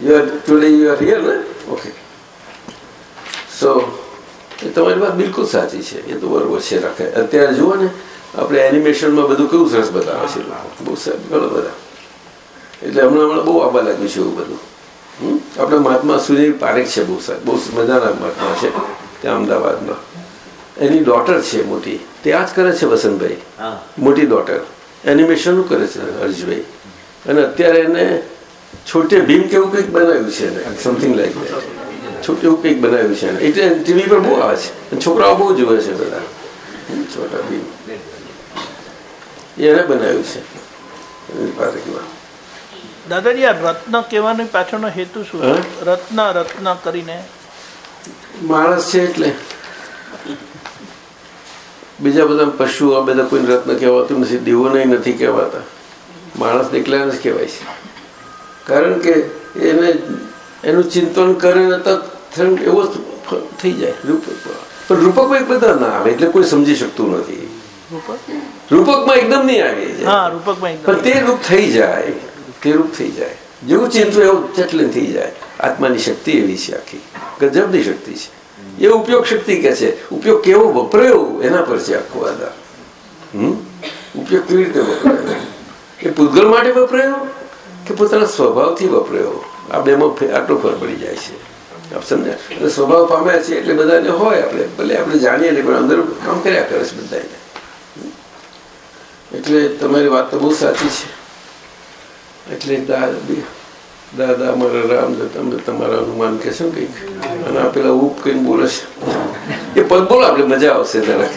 You are, today you are here, ને? ઓકે સો એ તમારી વાત બિલકુલ સાચી છે. એ તો બરોબર છે રાખે. અત્યારે જુઓ ને આપણે એનિમેશનમાં બધું કેવું સરસ બતાવે છે. બહુ સરસ ઘણા બધા. એટલે હમણાં હમણાં બહુ આવવા લાગ્યું છે એવું બધું? આપણા મહાત્મા સુનિલ પારેખ છે બહુ સાહેબ બહુ મજાના મહાત્મા છે ત્યાં અમદાવાદમાં. એની ડોટર છે મોટી. તે આ જ કરે છે વસંતભાઈ. હા. મોટી ડોટર એનિમેશનનું કરે છે હર્ષભાઈ. અને અત્યારે એને છોટે ભીમ કેવું કંઈક બનાવ્યું છે સમથિંગ લાઈક દેટ છોટું એવું કંઈક બનાવ્યું છે એટલે ટીવી પર બહુ આવે છે. છોકરાઓ બહુ જુએ છે બધા. છોટા એને બનાવ્યું છે. દાદાજી આ રત્ન કહેવાની પાછળનો હેતુ શું? રત્ન રત્ન કરીને. માણસ છે એટલે. બીજા બધા પશુ આ બધા કોઈ રત્ન કહેવાતું નથી. દેવોને નથી કહેવાતા. માણસ એકલાને જ કહેવાય છે. કારણ કે એને એનું ચિંતન કરે તો એવો થઈ જાય. રૂપક પણ રૂપકમાં એક બધા ના આવે એટલે કોઈ સમજી શકતું નથી. રૂપક? રૂપકમાં એકદમ નહીં આવે પણ તે રૂપ થઈ જાય. તે રૂપ થઈ જાય. જેવું ચિંતવું એવું ચટલીન થઈ જાય. આત્માની શક્તિ એવી છે આખી. ગજબની શક્તિ છે. એ ઉપયોગ શક્તિ કે છે? ઉપયોગ કેવો વપરાયો? એના પર છે આખો આધાર. હમ? ઉપયોગ કેવી રીતે વપરાયો? એ પૂતગલ માટે વપરાયો કે પોતાના સ્વભાવથી વપરાયો? આ બેમાં આટલો ફર પડી જાય છે. આપ સમજ્યા એટલે સ્વભાવ પામ્યા છે એટલે બધાને હોય આપણે. ભલે આપણે જાણીએ નહીં પણ અંદર કામ કર્યા કરે છે બધાને એટલે તમારી વાત તો બહુ સાચી છે. એટલે દાદા અમારા રામ તમે તમારા અનુમાન કહેશો કંઈક? અને આ પેલા ઉપ કઈ બોલે છે. એ પદ બોલો, આપણે મજા આવશે જરાક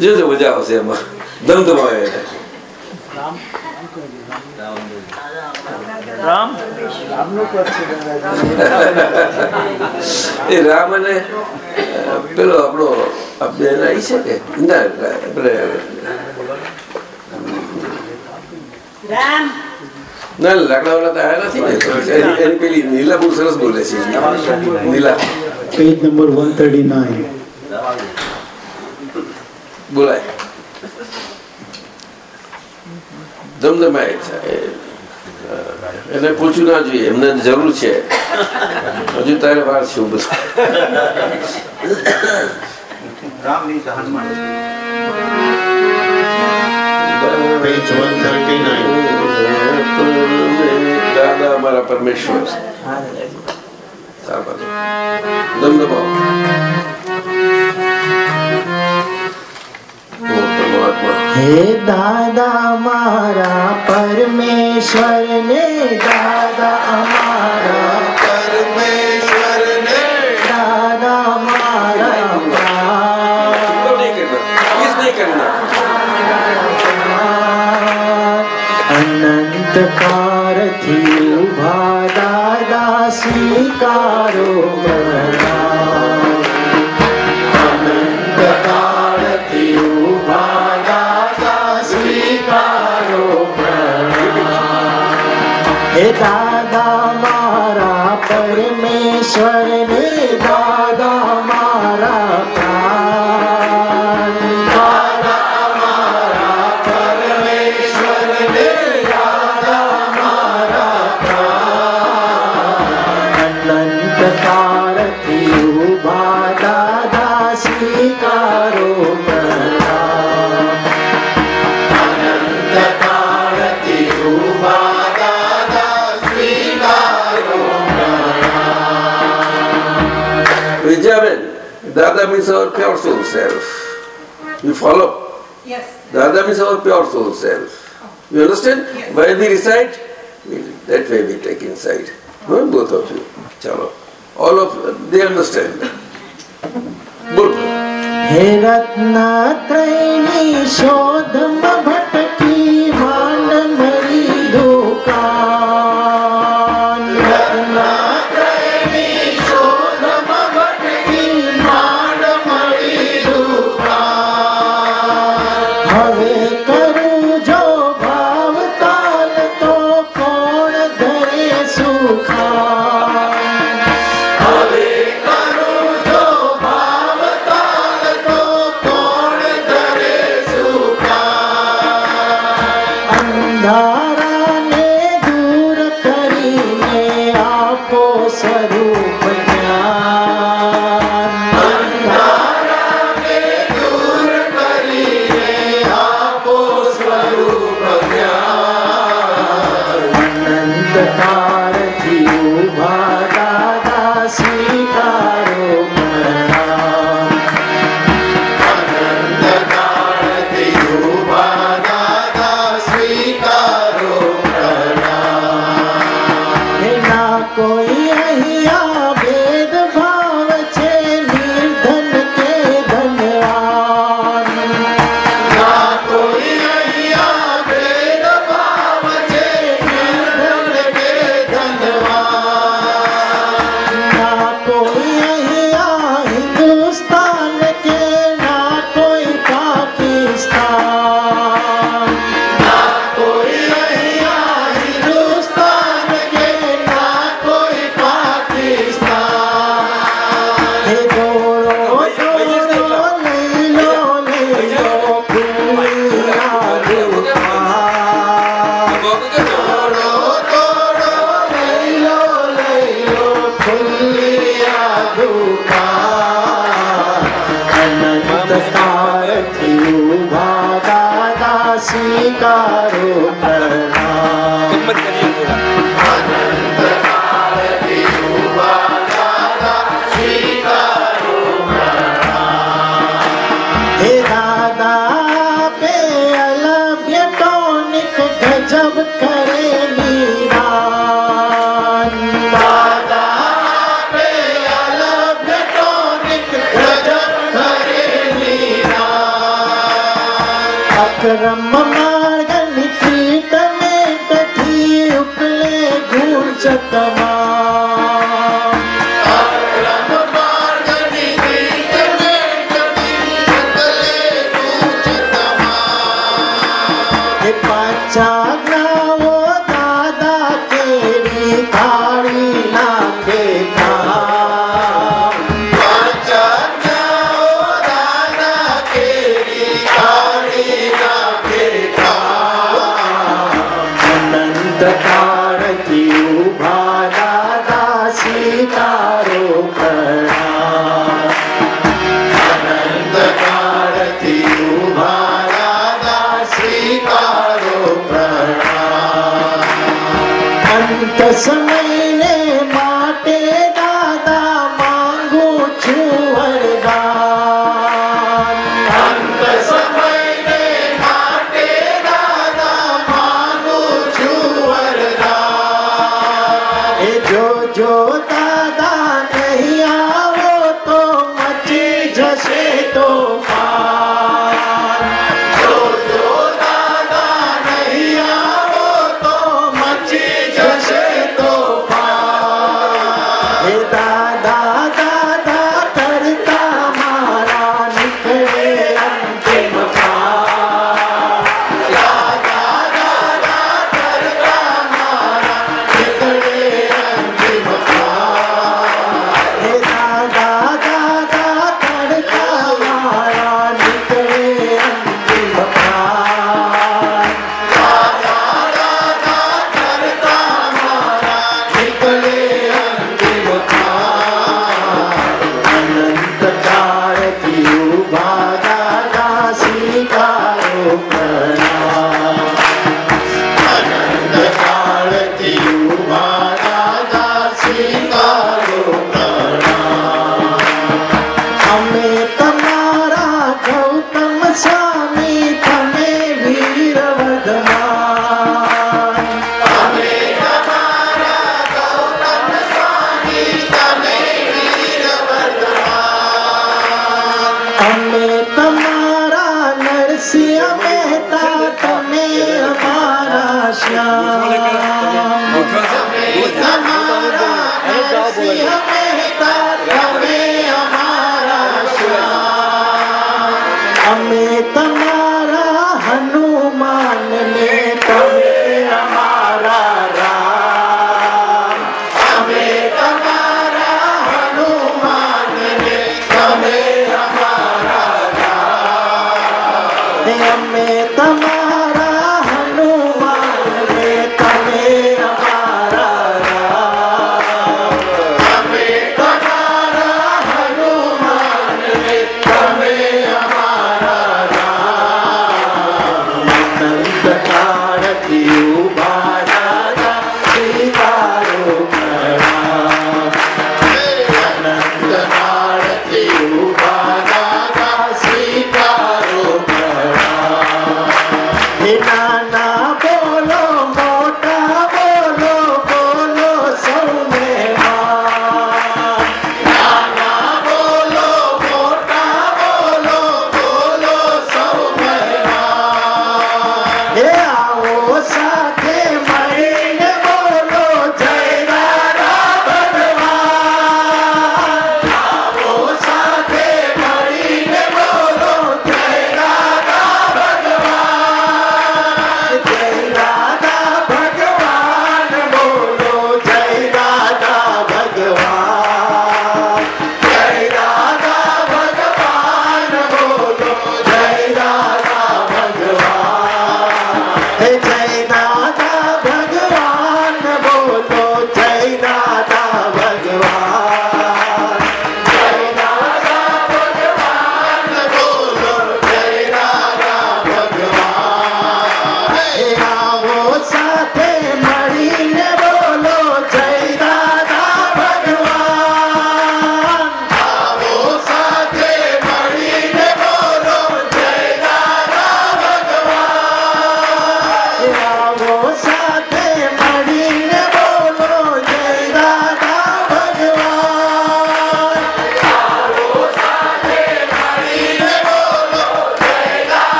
જોજો મજા આવશે એમાં. ધમધમાવે એને. રામ? એ રામ અને પેલો આપણો આ બેન આવી છે કે? ના લાકડા વાળા તો આવ્યા નથી ને એની એની પેલી નીલા બહુ સરસ બોલે છે. Neela. Page number one thirty nine બોલાય. ધમધમાય છે એ, અ, એને પૂછવું ના જોઈએ એમને જરૂર છે. હજુ તારે વાર છે એવું બધું દાદા અમારા પરમેશ્વર સાબા ધમધમાવો हे दादा मारा, परमेश्वर ने दादा हमारा परमेश्वर ने दादा मारा, अनंत कार थी उभा, दादा स्वीकारो मैं પરમેશ્વર Amen. The Adam is our pure soul self. You follow? Yes. The Adam is our pure soul self. You understand? Yes. While we recite, that way we take inside. No, both of you. Chalo. All of they understand. Good. Hey रत्नात्रयिणी शोधम Bhat varrida.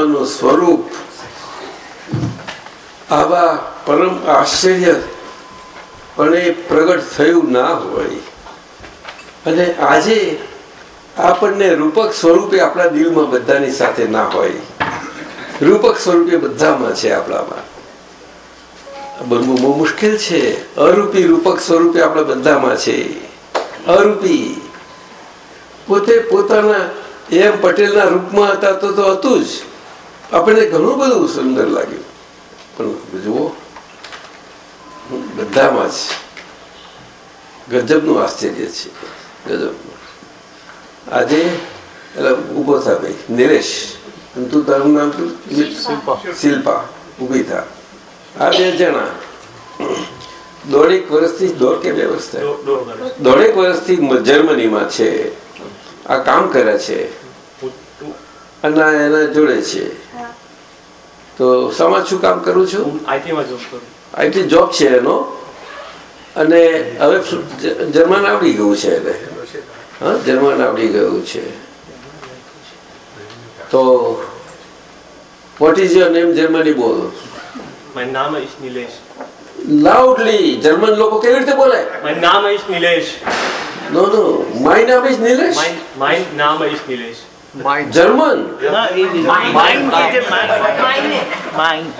પરમાત્માનું સ્વરૂપ. આવા પરમ આશ્ચર્ય પણ પ્રગટ થયું ના હોય. અને આજે આપણને રૂપક સ્વરૂપે આપણા દિલમાં બધાની સાથે ના હોય. રૂપક સ્વરૂપે બધામાં છે આપણામાં. બનવું બહુ મુશ્કેલ છે. અરૂપી રૂપક સ્વરૂપે આપણા બધામાં છે. અરૂપી. પોતે પોતાના એમ પટેલના રૂપમાં હતા તો તો હતું જ. આપણને ઘણું બધું સુંદર લાગ્યું પણ જુઓ બધામાં જ ગજબનું આશ્ચર્ય છે. ગજબનું આજે એટલે ઊભો થા ભાઈ નિલેશ. તું તારું નામ? શિલ્પા. ઊભી થા. આ બે જણા દોઢેક વર્ષથી દોઢ કે બે વર્ષ. થયા દોઢેક વર્ષથી મ- જર્મનીમાં છે. આ કામ કરે છે. અને એના જોડે છે. તો સમાજ શું કામ કરું છું? આઈટી જોબ છે એનો. અને હવે જર્મન આવડી ગયું છે એને. હા જર્મન આવડી ગયું છે. તો what is your name Germany બોલ. માય નામ ist નિલેશ લાઉડલી જર્મન લોકો કેવી રીતે બોલે? માય નામ ist Nilesh no no my નામ ઇઝ નિલેશ માય નામ Name ist Nilesh. જર્મન ના એ માઇન્ડ કે જે mind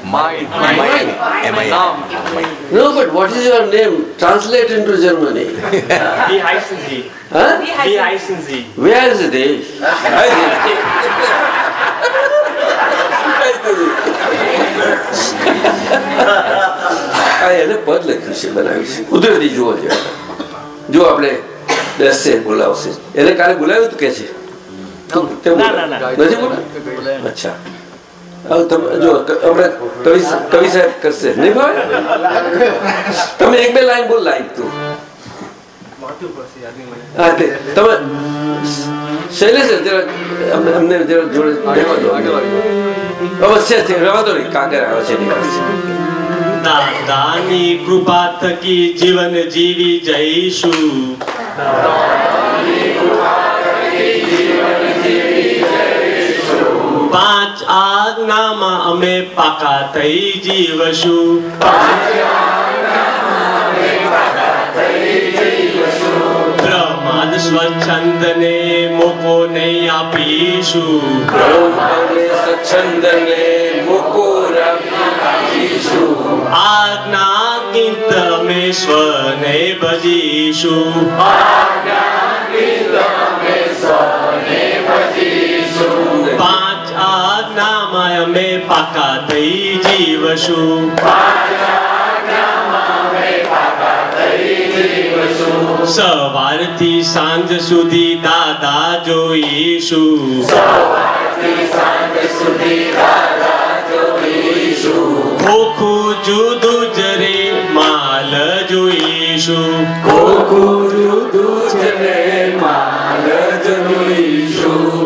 no but what is your name translate into Germany Wie heißen Sie? હા Wie heißen Sie? Where is it? આ એને પદ લખ્યું છે બનાવ્યું છે કુદરતી જુઓ છે જો આપણે બેસશે બોલાવશે એને કાલે બોલાવ્યું તું કે છે તે ના, ના, ના. નથી બોલાવ્યું અચ્છા. તમે કવિ કવિ સાહેબ કરશે. નહીં ભાઈ? તમે એક બે લાઈન બોલ લાઈન તું. હા તે. તમે શૈલેષ અમને જરા જોડે રહેવા દો. અવશ્ય છે રહેવા દો નહીં કાગળ આવે છે. દાદાની કૃપા થકી જીવન જીવી જઈશું. પાંચ આજ્ઞામાં અમે પાકા થઈ જીવશું. પ્રમાદ સ્વચ્છંદને મોકો નહીં આપીશું. બ્રહ્મને સ્વચ્છંદને મુકુર આપીશું. આજ્ઞા ગીત અમે સ્વને ભજીશું. પાંચ અમે પાકા થઈ જીવશું. સવારથી સાંજ સુધી દાદા જોઈશું. ખોખું જુદું જ રે માલ જોઈશું.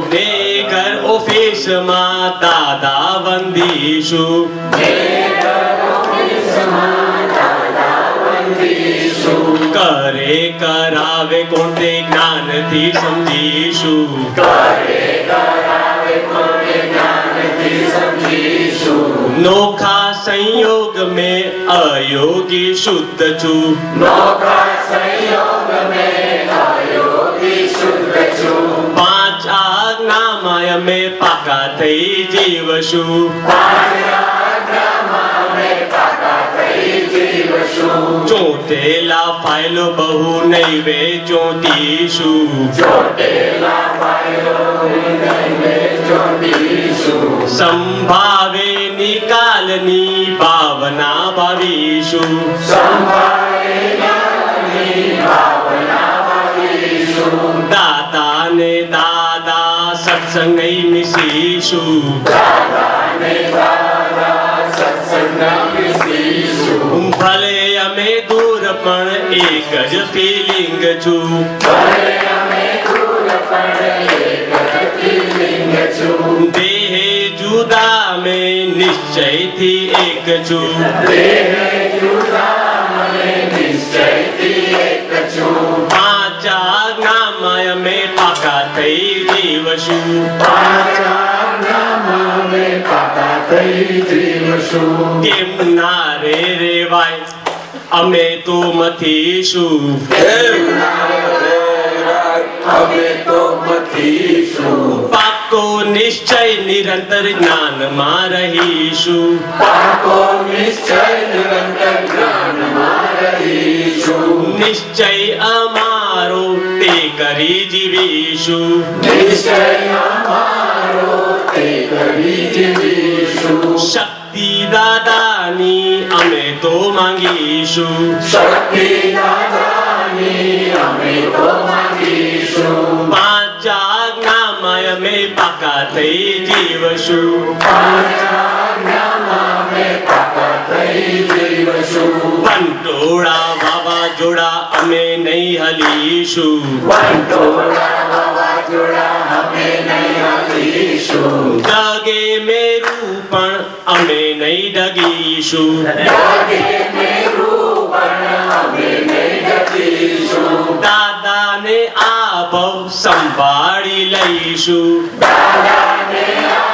ને ઘર ઓફિસમાં વંદીશું કરે કરાવે કોણ તે જ્ઞાનથી સમજીશું નોખા સંયોગ મેં અયોગી શુદ્ધ છું અમે પાકા થઈ જીવશું. ચોટેલા ફાઇલો બહુ નહીં વેચોતીશું. સંભાવે નિકાલની ભાવના ભાવીશું. દાતા ને દાદા સત્સંગ મિશીશું ભલે અમે દૂર પણ એક જ ફિલિંગ છું દેહે જુદા મેં નિશ્ચયથી એક છું પાંચ થઈ જીવશું કેમ ના રે રેવાય? અમે તો મથીશું. અમે તો મથીશું. પાકો નિશ્ચય નિરંતર જ્ઞાનમાં રહીશું. પાકો નિશ્ચય નિરંતર જ્ઞાનમાં રહીશું. નિશ્ચય અમારો કરી જીવીશું જીવીશું શક્તિ દાદાની અમે તો માંગીશું શક્તિ દાદાની અમે તો માંગીશું પાંચ આજ્ઞામાં અમે પાકા થઈ જીવશું પંટોળા વાવાઝોડા અમે નહીં હલીશું. ડગે મેરું પણ અમે નહીં ડગીશું. દાદાને આ સંભાળી લઈશું. ટકા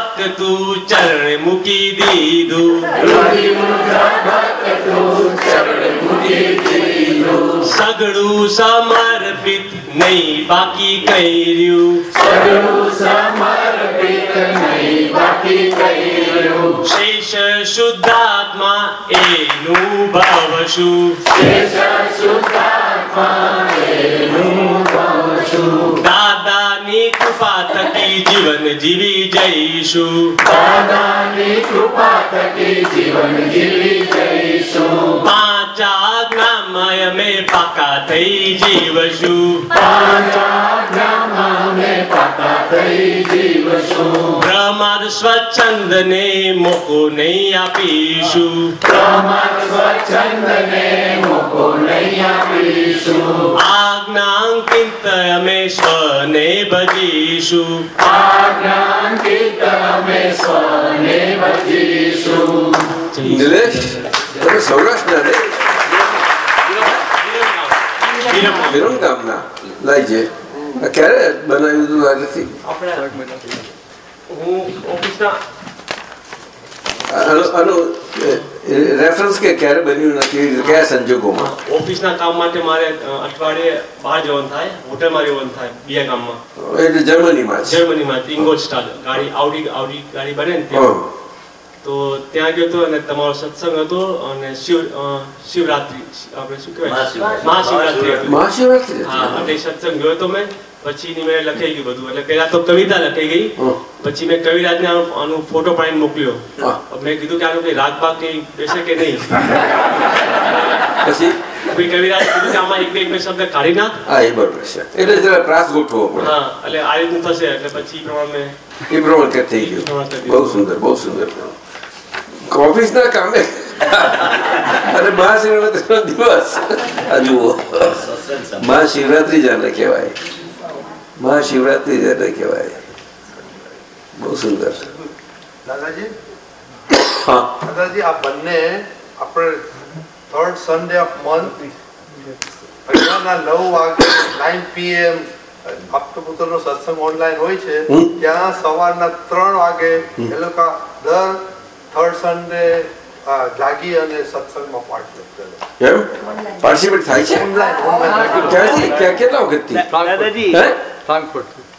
ધબકતું ચરણ મૂકી દીધું સગડું સમર્પિત નહીં બાકી કર્યું શેષ શુદ્ધાત્મા એનું ભવશું દાદાની કૃપા થકી જીવન જીવી જઈશું. પાંચ આજ્ઞામાં અમે પાકા થઈ જીવશું. પ્રમાદ સ્વચ્છંદ ને મોકો નહીં આપીશું. આજ્ઞાંકિત અમે સ્વને ભજીશું. નિલેશ તમે સૌરાષ્ટ્રના રે વિરમ ગામના લાઈજે ક્યારે બનાવ્યું હતું આજથી હું ઓફિસના આનો રેફરન્સ કે ક્યારે બન્યું નથી કયા સંજોગોમાં? ઓફિસના કામ માટે મારે અઠવાડિયે બહાર જવાનું થાય હોટલમાં રહેવાનું થાય બીજા ગામમાં એટલે જર્મનીમાં જર્મનીમાં ઇંગોલસ્ટાડ ગાડી આવડી આઉડી ગાડી બને ને ત્યાં. હં. તો ત્યાં ગયો હતો અને તમારો સત્સંગ હતો અને શિવ શિવરાત્રી આપણે શું કહેવાય? મહાશિવરાત્રી. મહાશિવરાત્રી હા એટલે સત્સંગ ગયો તો મેં. પછી મેં લખાઈ ગયું બધું. એટલે પેલા તો કવિતા લખાઈ ગઈ. પછી મેં કવિરાજને આનો આનો ફોટો પાડીને મોકલ્યો. મેં કીધું કે આનું કઈ રાગ બાગ કઈ બેસે કે નહીં? પછી? કવિરાજ કીધું કે આમાં એક બે એક બે શબ્દ કાઢી નાખ. હા એ બરોબર છે. એટલે જરા પ્રાસ ગોઠવો પડે. હા એટલે આ રીતનું થશે. એટલે પછી પ્રમાણે એ પ્રમાણે થઈ ગયું. બહુ સુંદર બહુ સુંદર ઓફિસના કામે અને મહાશિવરાત્રીનો દિવસ. આ જુઓ. મહાશિવરાત્રી જાને કહેવાય. મહાશિવરાત્રી જાને કહેવાય. બહુ સુંદર. દાદાજી? હા. દાદાજી આ બંને આપણે થર્ડ સન્ડે ઓફ મંથ અગિયારના નવ વાગે નાઇન પીએમ સત્સંગ ઓનલાઈન હોય છે ત્યાં સવારના ત્રણ વાગે એ લોકો દર થર્ડ સન્ડે જાગી અને સત્સંગમાં પાર્ટિસિપેટ કરે એમ પાર્ટિસિપેટ થાય છે ક્યાંથી ક્યાં કેટલા વખતથી દાદાજી હે ફ્રાન્કફર્ટ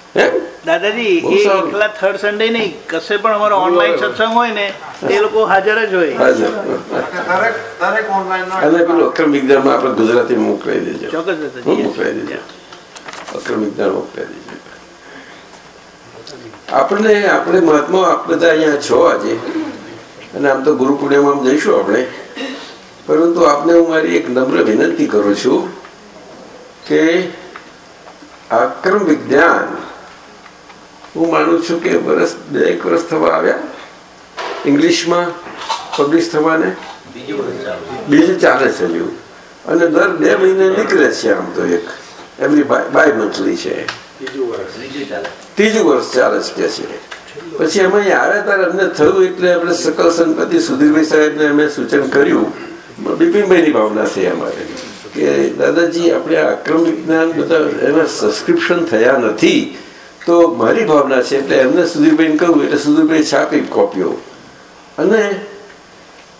દાદાજી એ એકલા થર્ડ સન્ડે નહીં કશે પણ અમારો ઓનલાઈન સત્સંગ હોય ને એ લોકો હાજર જ હોય હાજર દરેક દરેક ઓનલાઈન અને પેલું અક્રમ વિજ્ઞાનમાં આપણે ગુજરાતી મોકલાઈ દેજો ચોક્કસ દાદાજી મોકલાઈ દેજો અક્રમ વિજ્ઞાન મોકલાઈ દેજો આપણે આપણે મહાત્મા આપણે બધા અહીંયા છો આજે અને આમ તો ગુરુ પૂર્ણિમામાં જઈશું આપણે. પરંતુ આપને હું મારી એક નમ્ર વિનંતી કરું છું કે આક્રમ વિજ્ઞાન હું માનું છું કે વર્ષ બે એક વર્ષ થવા આવ્યા. ઇંગ્લિશમાં પબ્લિશ થવાને? બીજું ચાલુ બીજું ચાલે છે હજુ. અને દર બે મહિને નીકળે છે આમ તો એક. એમની બાય મંથલી છે. ત્રીજું ત્રીજું વર્ષ ચાલે છે કે છે. પછી અહીંયા આવ્યા ત્યારે અમને થયું એટલે આપણે સકલ સંપત્તિ સુધીરભાઈ સાહેબને અમે સૂચન કર્યું. બિપિનભાઈની ભાવના છે અમારે કે દાદાજી, આપણે આ અક્રમ વિજ્ઞાન બધા એના સબસ્ક્રિપ્શન થયા નથી. તો મારી ભાવના છે એટલે એમને સુધીરભાઈને કહ્યું, એટલે સુધીરભાઈ છાપી કોપીઓ અને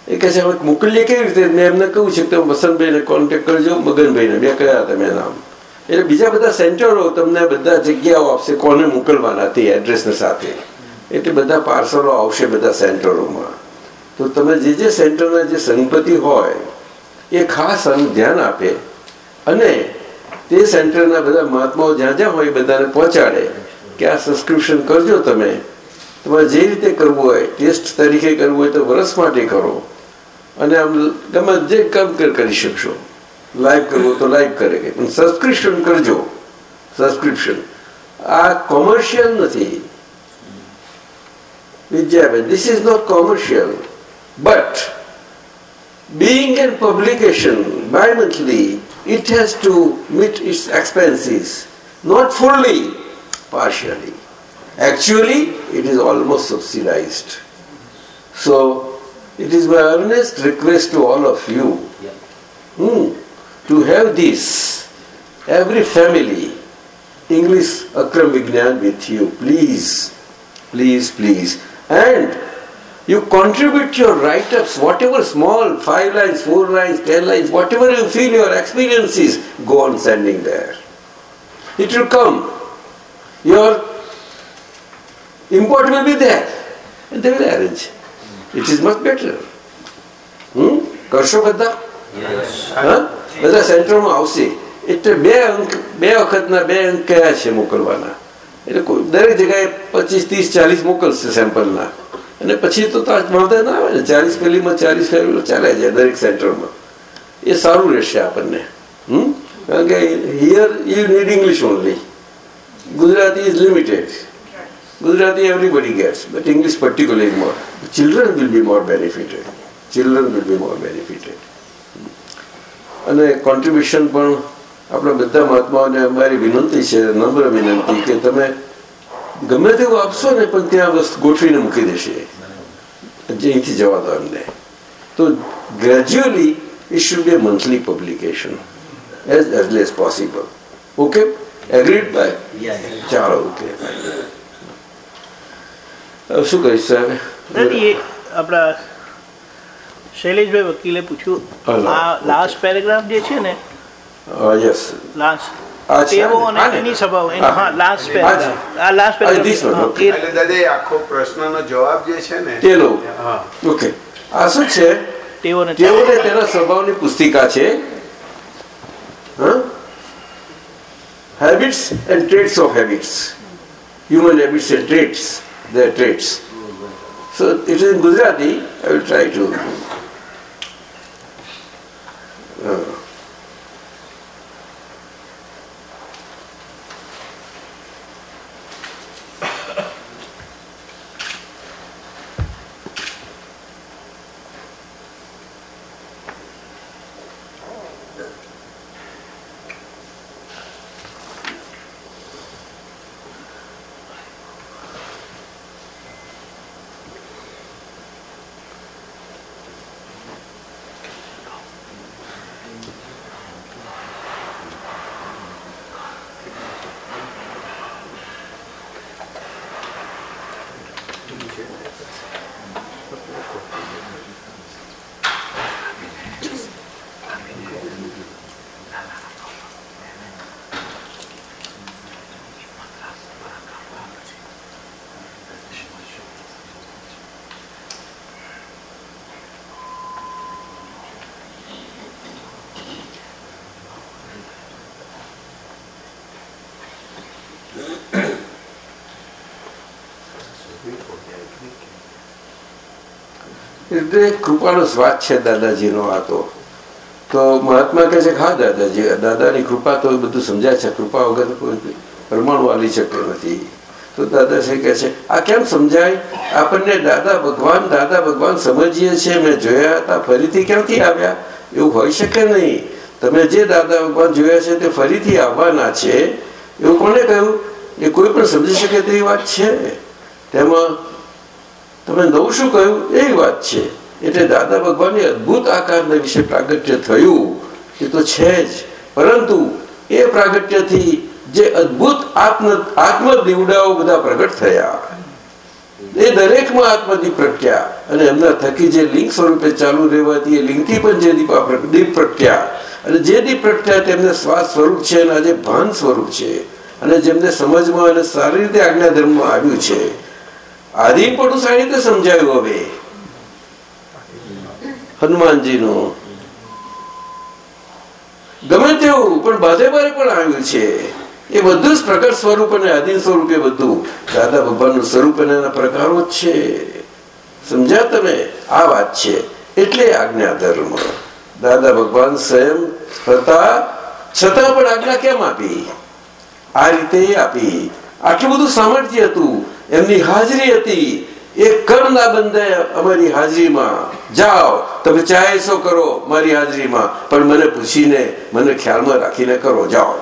એ કહે છે, હવે મોકલીએ કેવી રીતે? મેં એમને કહ્યું છે કે વસંતભાઈને કોન્ટેક્ટ કરજો, મગનભાઈને. મેં કયા તમે નામ. એટલે બીજા બધા સેન્ટરો તમને બધા જગ્યાઓ આપશે કોને મોકલવાના તે એડ્રેસને સાથે. એટલે બધા પાર્સલો આવશે બધા સેન્ટરોમાં. તો તમે જે જે સેન્ટરના જે સંપત્તિ હોય, એ ખાસ ધ્યાન આપે અને તે સેન્ટરના બધા મહાત્માઓ જ્યાં જ્યાં હોય બધાને પહોંચાડે કે આ સબસ્ક્રિપ્શન કરજો તમે. તમારે જે રીતે કરવું હોય, ટેસ્ટ તરીકે કરવું હોય તો વરસ માટે કરો. અને આમ ગમે જે કામ કરી શકશો. લાઈવ કરવું તો લાઈવ કરે પણ સબસ્ક્રિપ્શન કરજો. સબસ્ક્રિપ્શન આ કોમર્શિયલ નથી. with This is not commercial, but being in publication bimonthly, it has to meet its expenses, not fully, partially. Actually, it is almost subsidized. So, it is my earnest request to all of you hmm, to have this, every family, English Akram Vignan with you. Please, please, please. and you contribute your write-ups, whatever small, five lines, four lines, ten lines, whatever you feel your experience is, go on sending there. It will come. Your import will be there. And they will arrange. It is much better. Hmm? કરશો બધા હા બધા સેન્ટરમાં આવશે એટલે બે અંક બે વખતના બે અંક કયા છે મોકલવાના એટલે કોઈ દરેક જગ્યાએ પચીસ, ત્રીસ, ચાલીસ મોકલશે સેમ્પલના અને પછી તો વાંધા ના આવે ને, ચાલીસ ફેલીમાં ચાલીસ ફેલી ચાલે જાય દરેક સેન્ટરમાં. એ સારું રહેશે આપણને. હમ? કારણ કે here you need English only Gujarati is limited Gujarati everybody gets but English particularly more children will be more benefited children will be more benefited અને કોન્ટ્રીબ્યુશન પણ આપણા બધા મહાત્માઓને અમારી વિનંતી છે નમ્ર વિનંતી કે તમે ગમે તેવું આપશો ને પણ ત્યાં વસ્તુ ગોઠવીને મૂકી દેશે. જે અહીંથી જવા દો એમને. તો gradually it should be monthly publication as early as possible okay agreed bye ચાલો ઓકે શું કહીશ સાહેબ આપણા શૈલેષભાઈ વકીલે પૂછ્યું આ લાસ્ટ પેરેગ્રાફ જે છે ને હા. હા okay. એટલે દાદા આખો પ્રશ્નનો જવાબ જે છે ને તે લો હા. ઓકે આ શું છે? તેઓને તેના સ્વભાવની પુસ્તિકા છે. Habits and traits of habits human habits and traits their traits. So it is gujarati. I will try to uh, કૃપાનો સ્વાદ છે દાદાજીનો આ તો. તો મહાત્મા કહે છે હા દાદાજી દાદાની કૃપા તો બધું સમજાય છે. કૃપા વગર કોઈ પરમાણુ આવી શકે નથી. તો દાદાશ્રી કહે છે આ કેમ સમજાય? આપણને દાદા ભગવાન દાદા ભગવાન સમજીએ છીએ. મેં જોયા હતા ફરીથી ક્યાંથી આવ્યા? એવું હોઈ શકે નહીં. તમે જે દાદા ભગવાન જોયા છે તે ફરીથી આવવાના છે. એવું કોને કહ્યું? એ કોઈ પણ સમજી શકે તેવી વાત છે. તેમાં તમે નવું શું કહ્યું? એવી વાત છે. એટલે દાદા ભગવાનની અદભુત આકારના વિશે પ્રાગટ્ય થયું, એ તો છે જ. પરંતુ એ પ્રાગટ્યથી જે અદભુત આત્મ આત્મ દીવડાઓ બધા પ્રગટ થયા. એ દરેકમાં આત્મદીપ પ્રગટ્યા અને એમના થકી જે લિંગ સ્વરૂપે ચાલુ રહેવાથી એ લિંગથી પણ જે દીપ દીપ પ્રગટ્યા અને જે દીપ પ્રગટ્યા તેમને શ્વાસ સ્વરૂપ છે અને આજે ભાન સ્વરૂપ છે. અને જેમને સમજમાં અને સારી રીતે આજ્ઞા ધર્મમાં આવ્યું છે. આદિ પણ સારી રીતે સમજાયું હવે. હનુમાનજીનું. ગમે તેવું, પણ બાધે બારે પણ આવ્યું છે. એ બધું જ પ્રગટ સ્વરૂપ અને આધીન સ્વરૂપે બધું. દાદા ભગવાનનું સ્વરૂપ અને એના પ્રકારો જ છે. સમજ્યા તમે? આ વાત છે. એટલે આજ્ઞા ધર્મ. દાદા ભગવાન સ્વયં હતા. છતાં પણ આજ્ઞા કેમ આપી? આ રીતે આપી. આટલું બધું સામર્થ્ય હતું. એમની હાજરી હતી. એક કર ના બંધાય અમારી હાજરીમાં. જાઓ, તમે ચાહે શું કરો મારી હાજરીમાં, પણ મને પૂછીને મને ખ્યાલમાં રાખીને કરો, જાઓ.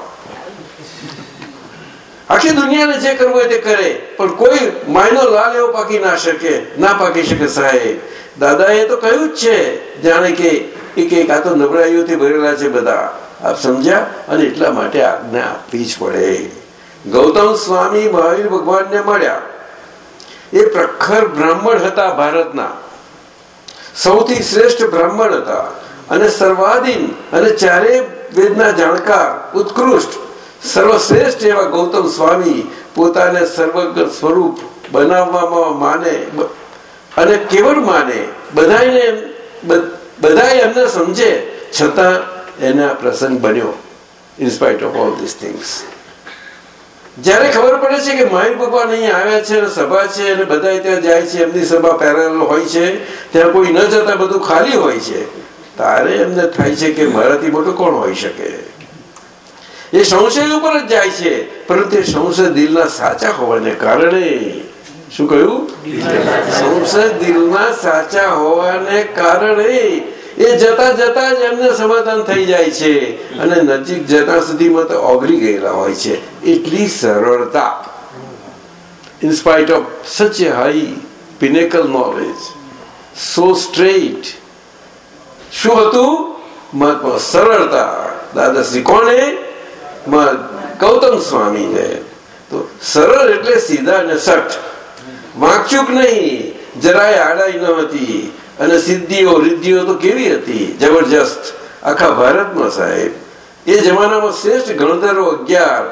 આખી દુનિયાને જે કરવું તે કરે, પણ કોઈ માયનો લાલ એવો પાકી ના શકે, ના પાકી શકે સાહેબ. દાદાએ તો કહ્યું જ છે, જાણે કે એક એક આ તો નબળાઈઓથી ભરેલા છે બધા. આપ સમજ્યા? અને એટલા માટે આજ્ઞા આપવી જ પડે. ગૌતમ સ્વામી મહાવીર ભગવાનને મળ્યા. એ પ્રખર બ્રાહ્મણ હતા ભારતના. સૌથી શ્રેષ્ઠ બ્રાહ્મણ હતા. અને સર્વાધીન અને ચારે વેદના જાણકાર, ઉત્કૃષ્ટ, સર્વશ્રેષ્ઠ એવા ગૌતમ સ્વામી પોતાને સર્વગત સ્વરૂપ બનાવવામાં માને અને કેવળ માને બધાને બધા એમને સમજે, છતાં એના પ્રસંગ બન્યો in spite of all this things જ્યારે ખબર પડે છે કે મહાવીર ભગવાન અહીં આવ્યા છે સભા છે અને બધા ત્યાં જાય છે એમની સભા પેરેલ હોય છે ત્યાં કોઈ ન જતા બધું ખાલી હોય છે. તારે એમને થાય છે કે મારાથી મોટું કોણ હોઈ શકે? એ સંશય ઉપર જ જાય છે પરંતુ એ સંશય દિલના સાચા હોવાને કારણે. શું કહ્યું? સંશય દિલના સાચા હોવાને કારણે. એ જતા જતા જ એમને સમાધાન થઈ જાય છે. અને નજીક જતા સુધીમાં તો ઓગરી ગયેલા હોય છે. એટલી સરળતા. In spite of such a high pinnacle knowledge so straight શું હતું? મહાત્મા સરળતા. દાદાશ્રી માં ગૌતમ સ્વામીને. તો સરળ એટલે સીધા અને સઠ વાંચુક નહીં? જરાય આડાઈ ન હતી. અને સિદ્ધિઓ, રિદ્ધિઓ તો કેવી હતી? જબરજસ્ત. આખા ભારતમાં સાહેબ. એ જમાનામાં શ્રેષ્ઠ ગણધરો અગિયાર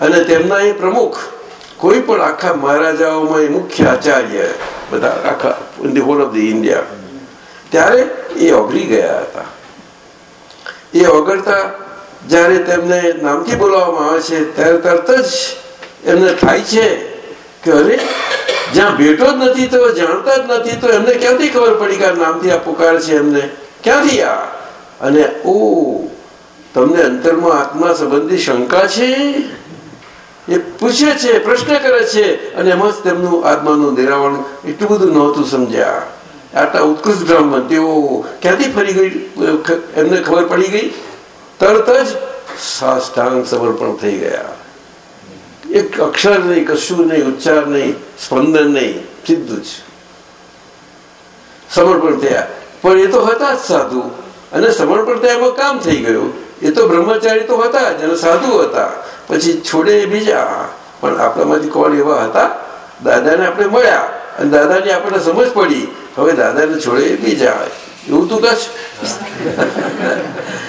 અને તેમના એ પ્રમુખ. કોઈ પણ આખા મહારાજાઓમાં એ મુખ્ય આચાર્ય, બધા આખા in the whole of the India ત્યારે એ ઓગળી ગયા હતા. એ ઓગળતા જ્યારે તેમને નામથી બોલાવવામાં આવે છે ત્યારે તરત જ એમને થાય છે કે જ્યાં ભેટો જ નથી તો, જાણતા જ નથી તો એમને ક્યાંથી ખબર પડી કે નામથી આ પુકાર છે એમને? ક્યાંથી આ? અને ઓ, તમને અંતરમાં આત્મા સંબંધી શંકા છે? એ પૂછે છે, પ્રશ્ન કરે છે, અને એમાં જ તેમનું આત્માનું નિરાવરણ એટલું બધું નહોતું સમજ્યા. આટલા ઉત્કૃષ્ટ બ્રાહ્મણ, તેઓ ક્યાંથી ફરી ગઈ? એમને ખબર પડી ગઈ? તરત જ સાષ્ટાંગ સમર્પણ થઈ ગયા. એક અક્ષર નહીં, કશું નહીં, ઉચ્ચાર નહીં, સ્પંદન નહીં, સીધું જ. સમર્પણ થયા. પણ એ તો હતા જ સાધુ. અને સમર્પણ થયામાં કામ થઈ ગયું. એ તો બ્રહ્મચારી તો હતા જ, અને સાધુ હતા. પછી છોડે બીજા. પણ આપણામાંથી કોણ એવા હતા? દાદાને આપણે મળ્યા. અને દાદાની આપણને સમજ પડી. હવે દાદાને છોડે બીજા. એવું તું કશ?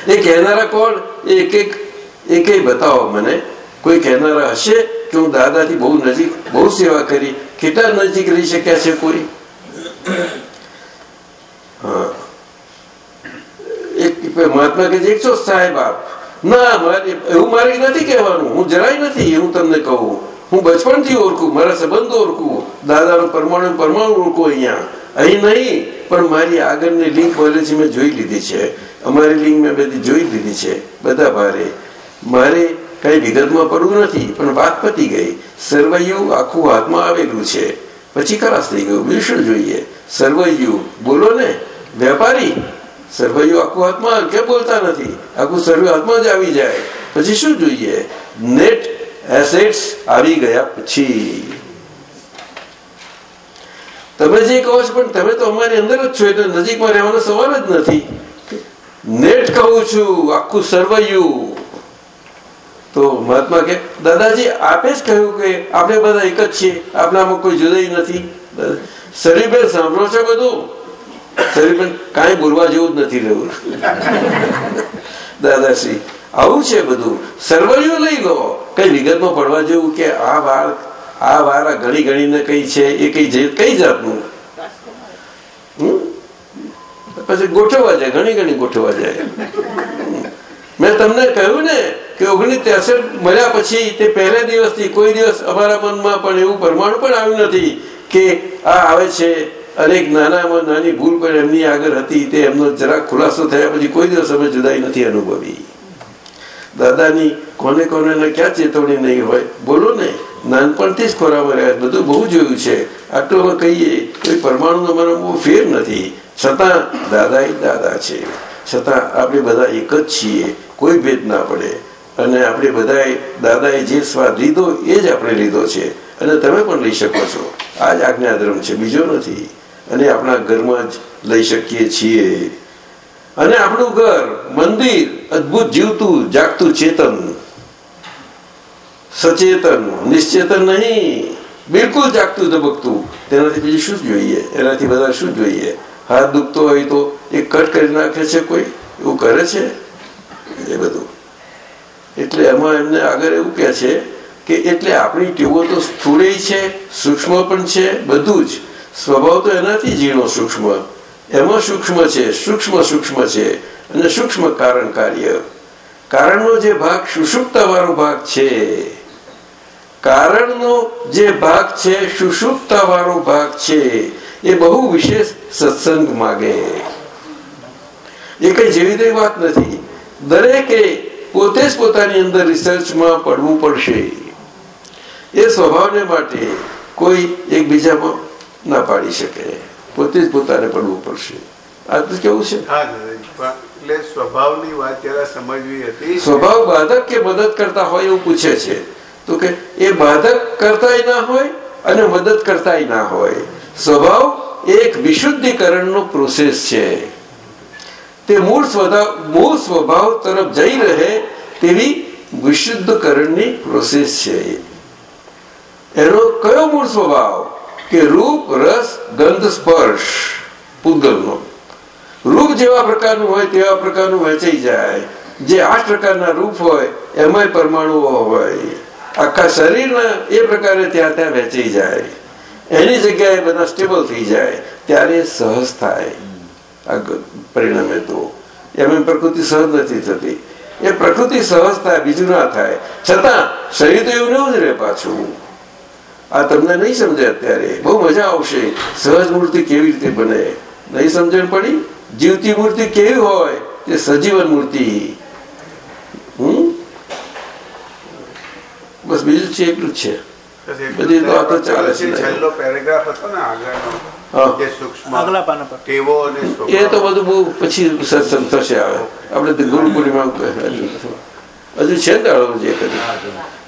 એ કહેનારા કોણ? એક એક એક બતાવો મને. કોઈ કહેનારા હશે કે હું દાદાથી બહુ નજીક બહુ સેવા કરી કેટલા નજીક રહી શક્યા છે કોઈ એક મહાત્મા કે એકસો સાહેબ આપ ના મારે એવું મારે નથી કહેવાનું હું જરાય નથી હું તમને કહું હું બચપણથી ઓળખું મારા સંબંધો ઓળખું દાદાનો પરમાણુ પરમાણુ ઓળખું અહીંયા અહીં નહીં પણ મારી આગળની લિંક મળે મેં જોઈ લીધી છે. અમારી લિંક મેં બધી જોઈ લીધી છે, બધા ભારે. મારે કઈ વિગતમાં પડવું નથી, પણ વાત પતી ગઈ. સર્વૈયું આખું હાથમાં આવેલું છે. પછી ખલાસ થઈ ગયું. બીજું જોઈએ. સર્વૈયું, બોલો ને? વેપારી? સર્વૈયું આખું હાથમાં કેમ બોલતા નથી? આખું સર્વ હાથમાં જ આવી જાય. પછી શું જોઈએ? નેટ એસેટ્સ આવી ગયા પછી. તમે જે કહો છો, પણ તમે તો અમારી અંદર જ છો એટલે નજીકમાં રહેવાનો સવાલ જ નથી. નેટ કહું છું, આખું સર્વૈયું. તો મહાત્મા કે, દાદાજી, આપે જ કહ્યું કે આપણે બધા એક જ છીએ, આપણામાં કોઈ જુદાઈ નથી. શરીરબેન સાંભળો છો બધું? શરીરબેન કાંઈ બોલવા જેવું જ નથી રહ્યું. દાદાશ્રી, આવું છે બધું. સર્વૈયું લઈ લો કઈ વિગતમાં પડવા જેવું કે આ વાર આ વાર આ ઘણી ને કઈ છે, એ કઈ કઈ જાતનું? પછી ગોઠવવા જાય, ઘણી ઘણી ગોઠવવા જાય. મેં તમને કહ્યું ને કે ઓગણીસ ત્રેસઠ મળ્યા પછી તે પહેલા દિવસથી કોઈ દિવસ અમારા મનમાં પણ એવું પરમાણુ પણ આવ્યું નથી કે આ આવે છે. અનેક નાનામાં નાની ભૂલ પણ એમની આગળ હતી. તે એમનો જરાક ખુલાસો થયા પછી કોઈ દિવસ અમે જુદાઈ નથી અનુભવી. દાદાની કોને કોને ક્યાં ચેતવણી નહીં હોય. બોલો ને. નાનપણથી જ ખોરામાં રહ્યા. બધું બહુ જોયું છે. આટલું અમે કહીએ કોઈ પરમાણુ અમારો બહુ ફેર નથી. છતાં દાદા એ દાદા છે. છતાં આપણે બધા એક જ છીએ, કોઈ ભેદ ના પડે. અને આપણે બધાએ, દાદાએ જે સ્વાદ લીધો એ જ આપણે લીધો છે. અને તમે પણ લઈ શકો છો. આ જ આજ્ઞાધર્મ છે, બીજો નથી. અને આપણા ઘરમાં જ લઈ શકીએ છીએ. અને આપણું ઘર, મંદિર, અદભુત જીવતું, જાગતું ચેતન. સચેતન, નિશ્ચેતન નહીં. બિલકુલ જાગતું, ધબકતું. તેનાથી બીજું શું જોઈએ? એનાથી બધા શું જોઈએ? હાથ દુખતો હોય તો એ કટ કરી નાખે છે કોઈ? એવું કરે છે? એ બધું. એટલે એમાં એમને આગળ એવું કહે છે કે એટલે આપણી ટેવો તો સ્થૂળે છે, સૂક્ષ્મ પણ છે, બધું જ. સ્વભાવ તો એનાથી ઝીણો સૂક્ષ્મ. એમાં સૂક્ષ્મ છે, સૂક્ષ્મ સૂક્ષ્મ છે અને સૂક્ષ્મ કારણ કાર્ય. કારણનો જે ભાગ સુષુપ્તા વાળો ભાગ છે. કારણનો જે ભાગ છે સુષુપ્તા વાળો ભાગ છે. એ બહુ વિશેષ સત્સંગ માગે. એ કઈ જેવી તેવી વાત નથી. દરેકે પોતે જ પોતાની અંદર રિસર્ચમાં પડવું પડશે. એ સ્વભાવને માટે કોઈ એકબીજામાં ના પાડી શકે. પોતે જ પોતાને પડવું પડશે. આ તો કેવું છે? સ્વભાવ બાધક કે મદદ કરતા હોય એવું પૂછે છે. તો કે એ બાધક કરતાય ના હોય અને મદદ કરતાય ના હોય. સ્વભાવ એક વિશુદ્ધિકરણનો પ્રોસેસ છે. તે મૂળ મૂળ સ્વભાવ તરફ જઈ રહે તેવી વિશુદ્ધકરણની પ્રોસેસ છે. એનો કયો મૂળ સ્વભાવ? કે રૂપ, રસ, ગંધ, સ્પર્શ પૂગલનો રૂપ જેવા પ્રકારનું હોય તેવા પ્રકારનું વહેંચાઈ જાય. જે આઠ પ્રકારના રૂપ હોય, એમાંય પરમાણુઓ હોય. આખા શરીરના એ પ્રકારે ત્યાં ત્યાં વહેંચાઈ જાય. એની જગ્યાએ બધા સ્ટેબલ થઈ જાય, ત્યારે સહજ થાય. પરિણામે તો. એમ પ્રકૃતિ સહજ નથી થતી. એ પ્રકૃતિ સહજ થાય, બીજું ના થાય. છતાં, શરીર તો એવું એવું જ રહે પાછું. આ તમને નહીં સમજે અત્યારે. બહુ મજા આવશે. સહજ મૂર્તિ કેવી રીતે બને? નહીં સમજણ પડી? જીવતી મૂર્તિ કેવી હોય? તે સજીવન મૂર્તિ? હમ? બસ બીજું છે, એટલું જ છે. બધી તો ચાલે છે. છેલ્લો પેરેગ્રાફ હતો ને આગળનો હા. સૂક્ષ્મ આગલા પાના પર. ટેવો અને એ તો બધું બહુ પછી સત્સંગ થશે આવે આપણે તો ગુરુ પૂર્ણિમા હજુ હજુ છે ને દાડો જે કરી.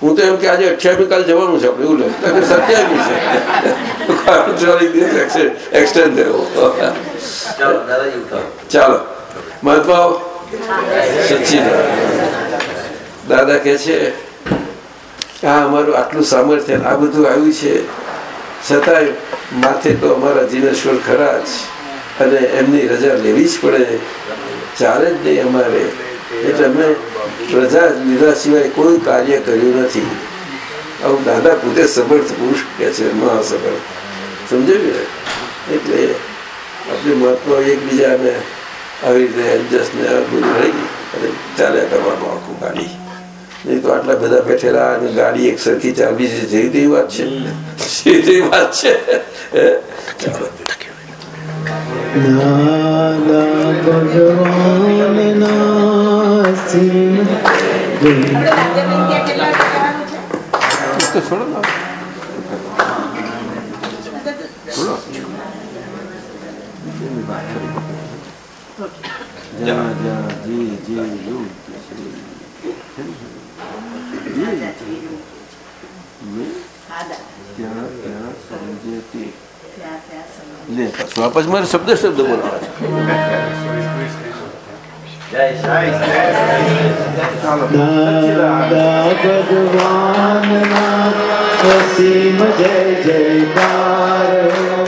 હું તો એમ કે આજે અઠ્યાવી કાલ જવાનું છે આપણે એવું લે સત્યાવી છે. એક્સટેન્ડ થયો. ચાલો દાદાજી સચિન દાદા કે છે આ અમારું આટલું સામર્થ્ય આ બધું આવ્યું છે, છતાંય માથે તો અમારા જીનેશ્વર ખરા જ અને એમની રજા લેવી જ પડે. ચાલે જ નહીં અમારે. એટલે અમે રજા લીધા સિવાય કોઈ કાર્ય કર્યું નથી. આવું દાદા પોતે સમર્થ પુરુષ કે છે, મહાસમર્થ. સમજાયું ને? એટલે આપણે મહાત્મા એકબીજાને આવી રીતે એડજસ્ટ ને બધું રહી અને ચાલ્યા કરવાનું આખું ગાડી. નહીં તો આટલા બધા બેઠેલા અને ગાડી એક સરખી ચાલવી છે જેવી તેવી વાત છે જેવી તેવી વાત છે જે જે પછી મારે શબ્દ શબ્દ બોલવા દાદા જય જયકાર.